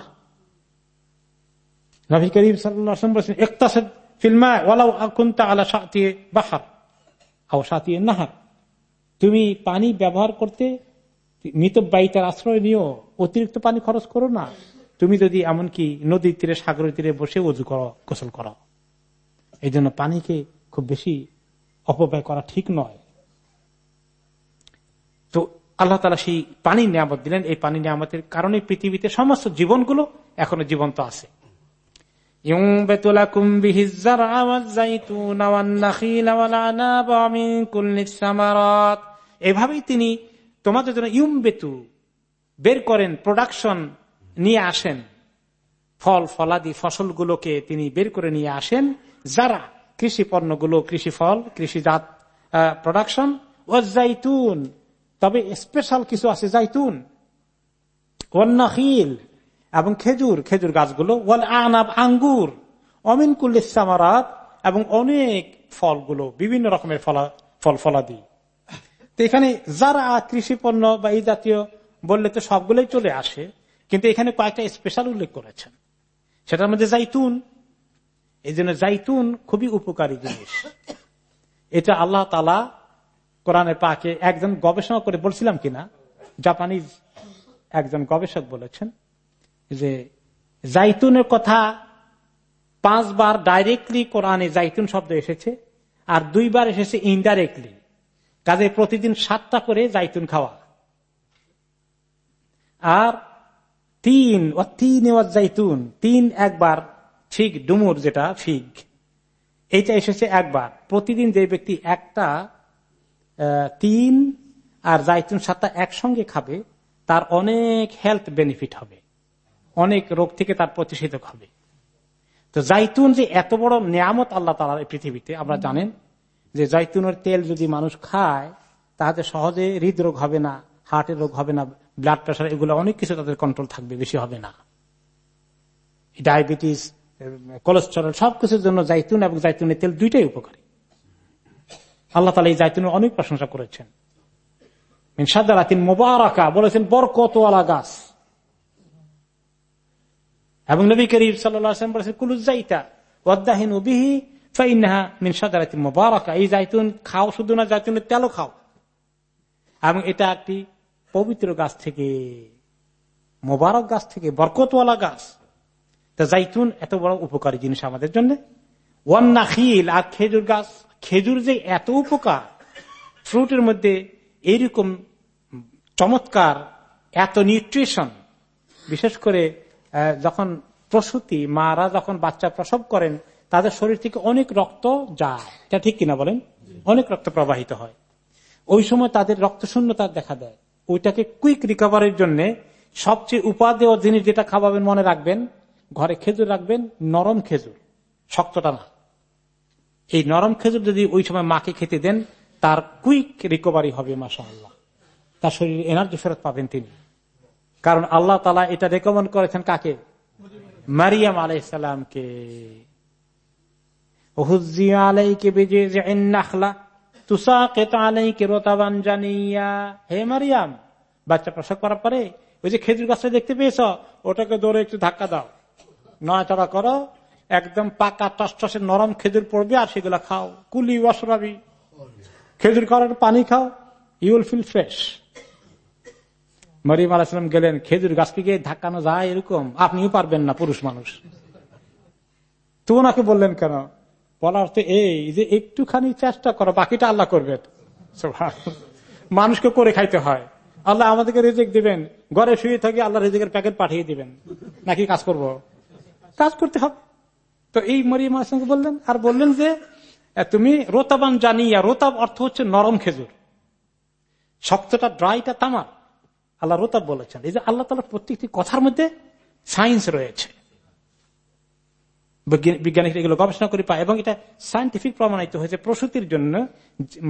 [SPEAKER 2] নবী করিম সাল্লাম বলছেন একতাসেদ ফিল্মা বাহার তুমি পানি ব্যবহার করতে মৃত বাইতার আশ্রয় নিও, অতিরিক্ত পানি খরচ করো না। তুমি যদি এমনকি নদীর তীরে, সাগরের তীরে বসে উজু করো, গোসল করো। এই জন্য পানিকে খুব বেশি অপব্যয় করা ঠিক নয়। তো আল্লাহ তালা সেই পানি নিয়ামত দিলেন। এই পানি নিয়ামতের কারণে পৃথিবীতে সমস্ত জীবনগুলো এখনও জীবন্ত আছে। এভাবেই তিনি তোমাদের জন্য ইউম বেতু বের করেন প্রোডাকশন নিয়ে আসেন। ফল, ফলাদি, ফসলগুলোকে তিনি বের করে নিয়ে আসেন। যারা কৃষি পণ্যগুলো, কৃষি ফল কৃষিজাত প্রোডাকশন ও জাইতুন তবে স্পেশাল কিছু আছে, জাইতুন। ওয়ান্নাহিল এবং খেজুর খেজুর গাছগুলো। ওয়াল আনাব আঙ্গুর। অমিন কুল্লিসামারাত এবং অনেক ফলগুলো, বিভিন্ন রকমের ফল, ফলাদি। তো এখানে যারা কৃষি পণ্য বা এই জাতীয় বললে তো সবগুলোই চলে আসে, কিন্তু এখানে কয়েকটা স্পেশাল উল্লেখ করেছেন। সেটার মধ্যে জাইতুন। এই জন্য জাইতুন খুবই উপকারী জিনিস। এটা আল্লাহ তালা কোরআনে পাকে একজন গবেষণা করে বলছিলাম কিনা, জাপানিজ একজন গবেষক বলেছেন যে জাইতুনের কথা পাঁচবার ডাইরেক্টলি কোরআনে জাইতুন শব্দ এসেছে, আর দুইবার এসেছে ইনডাইরেক্টলি কাজে প্রতিদিন সাতটা করে জাইতুন খাওয়া। আর তিন ও তিন জাইতুন, তিন একবার ফিগ, ডুমুর যেটা, ফিগ। এইটা এসেছে একবার। প্রতিদিন যে ব্যক্তি একটা তিন আর জাইতুন সাতটা একসঙ্গে খাবে, তার অনেক হেলথ বেনিফিট হবে। অনেক রোগ থেকে তার প্রতিষেধক হবে। তো জাইতুন যে এত বড় নিয়ামত আল্লাহ তালার পৃথিবীতে, আমরা জানেন যে জাইতুনের তেল যদি মানুষ খায় তাহলে সহজে হৃদরোগ হবে না হার্টের রোগ হবে না ব্লাড প্রেশার এগুলো অনেক কিছু তাদের কন্ট্রোল থাকবে, বেশি হবে না। ডায়াবেটিস কোলেস্টেরল সবকিছুর জন্য জাইতুন এবং জাইতুনের তেল দুইটাই উপকারী। আল্লাহ তালা এই জাইতুনের অনেক প্রশংসা করেছেন। সাদারাতিন মোবারকা, বলেছেন, বরকতওয়ালা গাছ। এবং নবী করিম সাল্লাম বলেছেন কুলুজাইতা ওয়াদ্দাহিন বিহি মোবারকা এই জাইতুন খাও, শুধু না জাইতুনের তেলও খাও। এবং এটা একটি পবিত্র গাছ থেকে, মোবারক গাছ থেকে, বরকতওয়ালা গাছ। তা জাইতুন এত বড় উপকারী জিনিস আমাদের জন্য। ওয়ান নাখিল, আর খেজুর গাছ। খেজুর যে এত উপকার, ফ্রুটের মধ্যে এইরকম চমৎকার এত নিউট্রিশন। বিশেষ করে যখন প্রসূতি, মারা যখন বাচ্চা প্রসব করেন তাদের শরীর থেকে অনেক রক্ত যায়। এটা ঠিক কিনা বলেন? অনেক রক্ত প্রবাহিত হয়। ওই সময় তাদের রক্ত শূন্যতা দেখা দেয়। ওইটাকে কুইক রিকভারির জন্য সবচেয়ে উপাদেয় জিনিস যেটা খাওয়াবেন মনে রাখবেন, ঘরে খেজুর রাখবেন, নরম খেজুর শক্তটা না এই নরম খেজুর যদি ওই সময় মাকে খেতে দেন, তার কুইক রিকভারি হবে মাসা আল্লাহ তার শরীরে এনার্জি ফেরত পাবেন তিনি। কারণ আল্লাহ তালা এটা রেকমেন্ড করেছেন কাকে? মারিয়াম আলাইসালামকে হে মারিয়াম, বাচ্চা করার পরে ওই যে খেজুর দেখতে ওটাকে দৌড়ে একটু ধাক্কা দাও। করো, একদম পাকা টসটসে নরম খেজুর পড়বে আর সেগুলো খাও। কুলি ওয়াসরাবি খেজুর খাওয়ার পানি খাও ইউল ফিল ফ্রেশ মরিম আলাহিসাম গেলেন, খেজুর গাছকে গিয়ে ধাক্কানো যায় এরকম, আপনিও পারবেন না, পুরুষ মানুষ। তো ওনাকে বললেন কেন? বলার তো এই যে একটুখানি চেষ্টা করো, বাকিটা আল্লাহ করবেন মানুষকে করে খাইতে হয়। আল্লাহ আমাদেরকে রেজেক দিবেন। ঘরে শুয়ে থাকি আল্লাহ রেজেকের প্যাকেট পাঠিয়ে দিবেন। নাকি কাজ করব? কাজ করতে হবে। তো এই মরিয়ম আসলামকে বললেন, আর বললেন যে তুমি রোতাবান জানিয়া, রোতাব অর্থ হচ্ছে নরম খেজুর। শক্তটা ড্রাইটা তামার। আল্লাহ রোতাব বলেছেন। এই যে আল্লাহ তালার প্রত্যেকটি কথার মধ্যে সায়েন্স রয়েছে। বিজ্ঞানীরা এগুলো গবেষণা করে পায় এবং এটা সাইন্টিফিক প্রমাণিত হয়েছে প্রসূতির জন্য।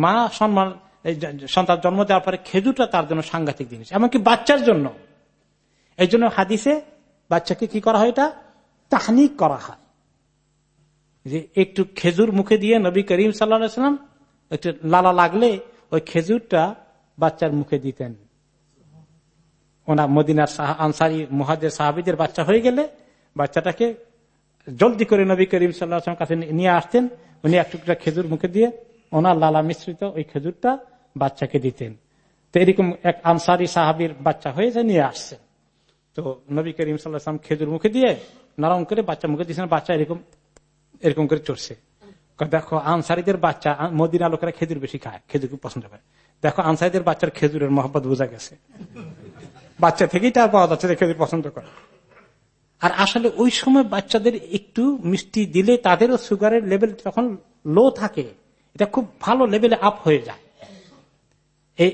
[SPEAKER 2] মা সম্মান সন্তান জন্ম দেওয়ার পরে খেজুরটা তার জন্য সাংঘাতিক জিনিস, এমনকি বাচ্চার জন্য। এই জন্য হাদিসে বাচ্চাকে কি করা হয় এটা? তাহনিক করা হয়। যে একটু খেজুর মুখে দিয়ে নবী করিম সাল্লাম একটু লালা লাগলে ওই খেজুরটা বাচ্চার মুখে দিতেন। ওনার মদিনার আনসারি মুহাদের সাহাবিদের বাচ্চা হয়ে গেলে বাচ্চাটাকে জলদি করে নবী করিম সাল্লাহ কাছে নিয়ে আসতেন। উনি এক টুকরা খেজুর মুখে দিয়ে ওনার লালা মিশ্রিত ওই খেজুরটা বাচ্চাকে দিতেন। তো এরকম এক আনসারি সাহাবির বাচ্চা হয়ে যায়, নিয়ে আসছেন। তো নবী করিম সাল্লাহাম খেজুর মুখে দিয়ে নরম করে বাচ্চা মুখে দিয়েছেন, বাচ্চা এরকম এরকম করে চড়ছে। দেখো, আনসারিদের বাচ্চা মদিনা লোকেরা খেজুর বেশি খায় খেজুর পছন্দ করে। দেখো, আনসারিদের বাচ্চার খেজুরের মহব্বত বোঝা গেছে। বাচ্চা থেকেই তার পাওয়া যাচ্ছে খেজুর পছন্দ করে। আর আসলে ওই সময় বাচ্চাদের একটু মিষ্টি দিলে তাদেরও সুগারের লেভেল যখন লো থাকে, এটা খুব ভালো লেভেলে আপ হয়ে যায়।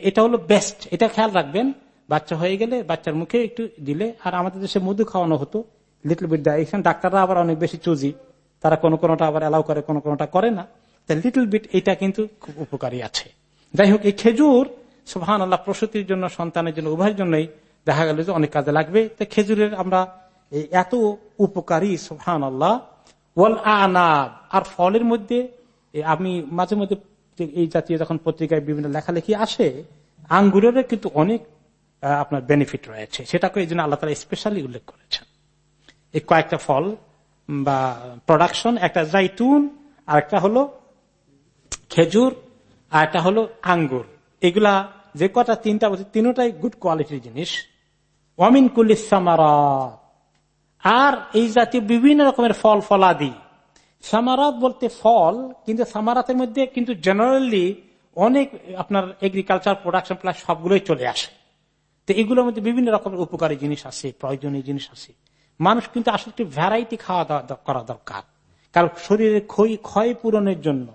[SPEAKER 2] এটা হলো বেস্ট এটা খেয়াল রাখবেন, বাচ্চা হয়ে গেলে বাচ্চার মুখে একটু দিলে, আর আমাদের দেশে মধু খাওয়ানো হতো। লিটল বিট এখানে ডাক্তাররা আবার অনেক বেশি চুজি তারা কোনো কোনোটা আবার অ্যালাউ করে, কোনো কোনোটা করে না। তাই লিটল বিট এটা কিন্তু খুব উপকারী আছে। যাই হোক, এই খেজুর সুহান আল্লাহ প্রসূতির জন্য, সন্তানের জন্য, উভয়ের জন্যই দেখা গেল যে অনেক কাজে লাগবে। তো খেজুরের আমরা এত উপকারী সুহান আল্লাহ ওয়াল আনাব, আর ফলের মধ্যে আমি মাঝে মধ্যে এই জাতীয় যখন পত্রিকায় বিভিন্ন লেখালেখি আসে আঙ্গুরের কিন্তু অনেক আপনার বেনিফিট রয়েছে। সেটাকে এই জন্য আল্লাহ তালা স্পেশালি উল্লেখ করেছেন। এই কয়েকটা ফল বা প্রোডাকশন একটা জাইতুন, আর একটা হলো খেজুর, আর একটা হলো আঙ্গুর। এগুলা যে কটা, তিনটা বলছে, তিনটাই গুড কোয়ালিটির জিনিস। অমিন কুল্লিস সামারাত আর এই জাতীয় বিভিন্ন রকমের ফল ফলাদি। সামারাত বলতে ফল, কিন্তু সামারাতের মধ্যে কিন্তু জেনারেলি অনেক আপনার এগ্রিকালচার প্রোডাকশন প্লাস সবগুলোই চলে আসে। তো এগুলোর মধ্যে বিভিন্ন রকমের উপকারী জিনিস আছে, প্রয়োজনীয় জিনিস আছে। মানুষ কিন্তু আসলে একটু ভ্যারাইটি খাওয়া দাওয়া করা দরকার। কারণ শরীরের ক্ষয় ক্ষয় পূরণের জন্য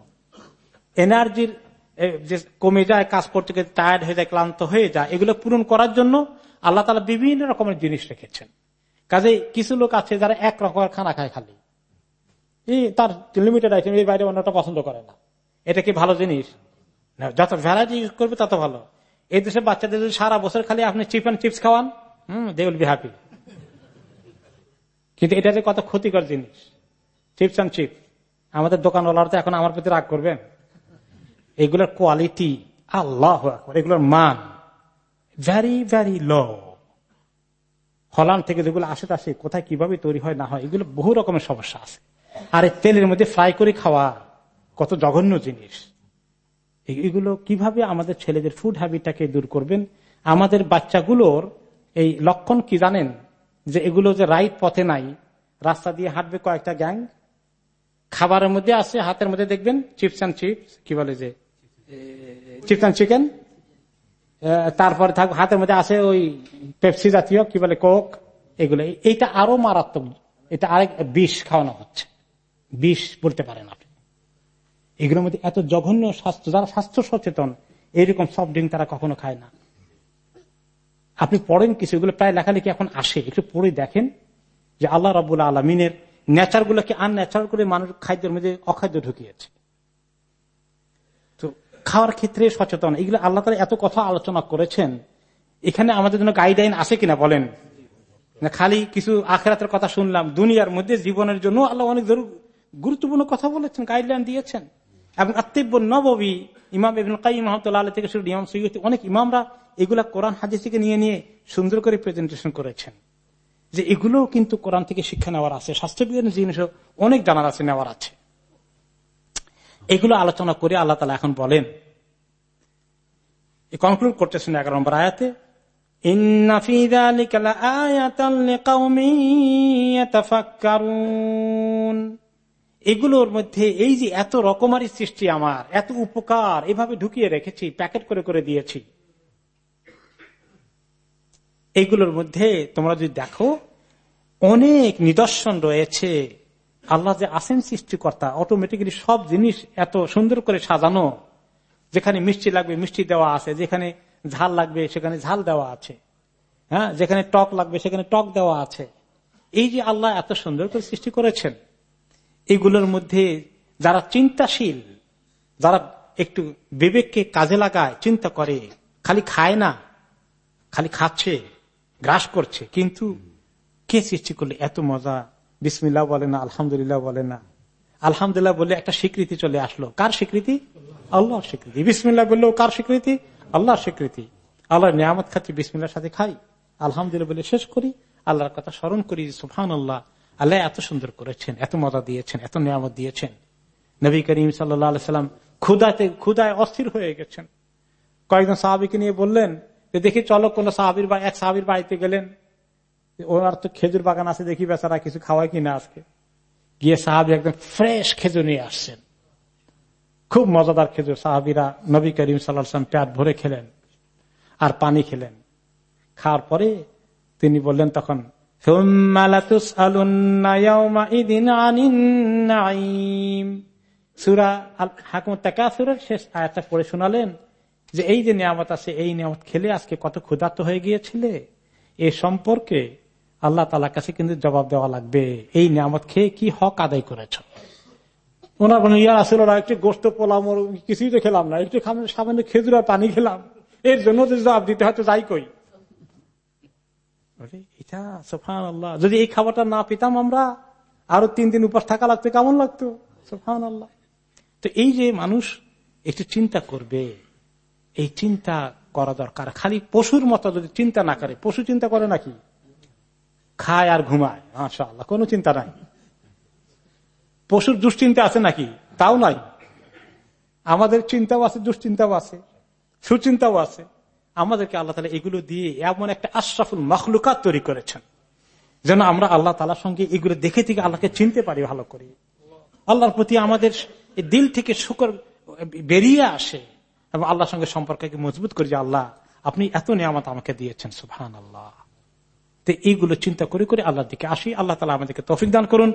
[SPEAKER 2] এনার্জির যে কমে যায়, কাজ করতে গেলে টায়ার্ড হয়ে যায়, ক্লান্ত হয়ে যায়, এগুলো পূরণ করার জন্য আল্লাহ তালা বিভিন্ন রকমের জিনিস রেখেছেন। কাজে কিছু লোক আছে যারা এক রকমের খানা খায় খালি। এই তার লিমিটেড আইটেম এই বাইরে অন্যটা পছন্দ করে না। এটা কি ভালো জিনিস? যত ভ্যারাইটি ইউজ করবে তত ভালো। এই দেশে বাচ্চাদের যদি সারা বছর খালি আপনি চিপ অ্যান্ড চিপস খাওয়ান, hmm they will be happy কিন্তু এটা যে কত ক্ষতিকর জিনিস। চিপস অ্যান্ড চিপ আমাদের দোকানওয়ালার তো এখন আমার প্রতি রাগ করবেন এগুলোর কোয়ালিটি আল্লাহ এগুলোর মান। ভ্যারি ভ্যারি লো হল্যান্ড থেকে যেগুলো আসে আসে কোথায় কীভাবে তৈরি হয় না হয় এগুলো বহু রকমের সমস্যা আছে। আর এই তেলের মধ্যে ফ্রাই করে খাওয়া কত জঘন্য জিনিস। এগুলো কীভাবে আমাদের ছেলেদের ফুড হ্যাবিটটাকে দূর করবেন? আমাদের বাচ্চাগুলোর এই লক্ষণ কি জানেন? যে এগুলো যে রাইট পথে নাই রাস্তা দিয়ে হাঁটবে কয়েকটা গ্যাং খাবারের মধ্যে আছে হাতের মধ্যে দেখবেন চিপস অ্যান্ড চিপস কি বলে যে? চিপস অ্যান্ড চিকেন তারপরে থাকবে হাতের মধ্যে আছে ওই পেপসি জাতীয়, কি বলে, কোক, এগুলো। এইটা আরও মারাত্মক, এটা আরেক বিষ খাওয়ানো হচ্ছে। বিষ বলতে পারেন আপনি। এগুলোর মধ্যে এত জঘন্য স্বাস্থ্য, যারা স্বাস্থ্য সচেতন, এইরকম সফট ড্রিঙ্ক তারা কখনো খায় না। আপনি পড়েন কিছু, এগুলো প্রায় লেখালেখি এখন আসে। একটু পড়ে দেখেন যে আল্লাহ রাবুল আলমিনের নেচার গুলোকে আনন্যাচারাল করে মানুষ খাদ্যের মধ্যে অখাদ্য ঢুকিয়েছে। খাওয়ার ক্ষেত্রে সচেতন। এগুলো আল্লাহ তালা এত কথা আলোচনা করেছেন। এখানে আমাদের জন্য গাইডলাইন আছে কিনা বলেন? খালি কিছু আখেরাতের কথা শুনলাম। দুনিয়ার মধ্যে জীবনের জন্য আল্লাহ অনেক গুরুত্বপূর্ণ কথা বলেছেন গাইডলাইন দিয়েছেন। এবং আত্মিব্য নবী ইমাম ইবিন কাইম রহমতুল্লাহ থেকে শুরু ইমাম সৈয়দ অনেক ইমামরা এগুলা কোরআন হাদিস থেকে নিয়ে নিয়ে সুন্দর করে প্রেজেন্টেশন করেছেন। যে এগুলো কিন্তু কোরআন থেকে শিক্ষা নেওয়ার আছে স্বাস্থ্যবিজ্ঞান জিনিসও অনেক জানার আছে, নেওয়ার আছে। এগুলো আলোচনা করে আল্লাহ তালা এখন বলেন। কনক্লুড করতেছেন এগারো নম্বর আয়াতে এগুলোর মধ্যে এই যে এত রকমারি সৃষ্টি আমার, এত উপকার, এভাবে ঢুকিয়ে রেখেছি, প্যাকেট করে করে দিয়েছি। এইগুলোর মধ্যে তোমরা যদি দেখো, অনেক নিদর্শন রয়েছে। আল্লাহ যে আসেন সৃষ্টিকর্তা অটোমেটিক্যালি সব জিনিস এত সুন্দর করে সাজানো। যেখানে মিষ্টি লাগবে, মিষ্টি দেওয়া আছে, যেখানে ঝাল লাগবে, সেখানে ঝাল দেওয়া আছে। হ্যাঁ যেখানে টক লাগবে, সেখানে টক দেওয়া আছে। এই যে আল্লাহ এত সুন্দর করে সৃষ্টি করেছেন এইগুলোর মধ্যে যারা চিন্তাশীল, যারা একটু বিবেককে কাজে লাগায়, চিন্তা করে, খালি খায় না, খালি খাচ্ছে, গ্রাস করছে, কিন্তু কে সৃষ্টি করলে এত মজা? বিসমিল্লা বলে না, আলহামদুলিল্লাহ বলে না। আলহামদুলিল্লাহ বলে একটা স্বীকৃতি চলে আসলো। কার স্বীকৃতি? আল্লাহর স্বীকৃতি। বিসমিল্লা বললেও কার স্বীকৃতি? আল্লাহর স্বীকৃতি। আল্লাহর নিয়ামত খাচ্ছি, বিসমিল্লার সাথে খাই। আলহামদুলিল্লাহ বলে শেষ করি, আল্লাহর কথা স্মরণ করি সুফান আল্লাহ আল্লাহ এত সুন্দর করেছেন, এত মজা দিয়েছেন, এত নিয়ামত দিয়েছেন। নবী করিম সাল্লাম ক্ষুদাতে ক্ষুদায় অস্থির হয়ে গেছেন। কয়েকজন সাহাবিকে নিয়ে বললেন দেখি চলো কোন সাহাবির বা, এক সাহাবির বাড়িতে গেলেন। ওনার তো খেজুর বাগান আছে দেখি বেচারা কিছু খাওয়ায় কিনা আজকে। গিয়ে সাহাবি একদম ফ্রেশ খেজুর নিয়ে আসছেন। খুব মজাদার খেজুর। সাহাবিরা নবী করিম সাল্লাম প্যাট ভরে খেলেন আর পানি খেলেন। খাওয়ার পরে তিনি বললেন তখন শেষ আয়াতটা পড়ে শোনালেন যে, এই যে নিয়ামত আছে, এই নিয়ামত খেলে আজকে কত ক্ষুধার্ত হয়ে গিয়েছিলে? এ সম্পর্কে আল্লাহ তালার কাছে কিন্তু জবাব দেওয়া লাগবে। এই নিয়ামত খেয়ে কি হক আদায় করেছ? ওনার বলেন ইয়া আসল একটু গোস্ত পোলাম কিছুই তো খেলাম না। একটু সামান্য খেজুর আর পানি খেলাম। এর জন্য জবাব দিতে হয়তো যাই কই। এটা সোফান আল্লাহ যদি এই খাবারটা না পেতাম আমরা, আরও তিন দিন উপাস থাকা লাগতো, কেমন লাগতো? সোফান আল্লাহ তো এই যে মানুষ একটু চিন্তা করবে, এই চিন্তা করা দরকার। খালি পশুর মতো যদি চিন্তা না করে, পশু চিন্তা করে নাকি? খায় আর ঘুমায়। মাসা আল্লাহ কোনো চিন্তা নাই। পশুর দুশ্চিন্তা আছে নাকি? তাও নাই। আমাদের চিন্তাও আছে, দুশ্চিন্তাও আছে, সুচিন্তাও আছে। আমাদেরকে আল্লাহ তালা এগুলো দিয়ে এমন একটা আশরাফুল মখলুকাত তৈরি করেছেন। যেন আমরা আল্লাহ তালার সঙ্গে এগুলো দেখে থেকে আল্লাহকে চিনতে পারি, ভালো করে। আল্লাহর প্রতি আমাদের দিল থেকে শুকর বেরিয়ে আসে এবং আল্লাহর সঙ্গে সম্পর্ককে মজবুত করি যে আল্লাহ, আপনি এত নিয়ামত আমাকে দিয়েছেন সুফহান আল্লাহ তো এইগুলো চিন্তা করে করে আল্লাহর দিকে আসি। আল্লাহ তালা আমাদেরকে তফিক দান করুন।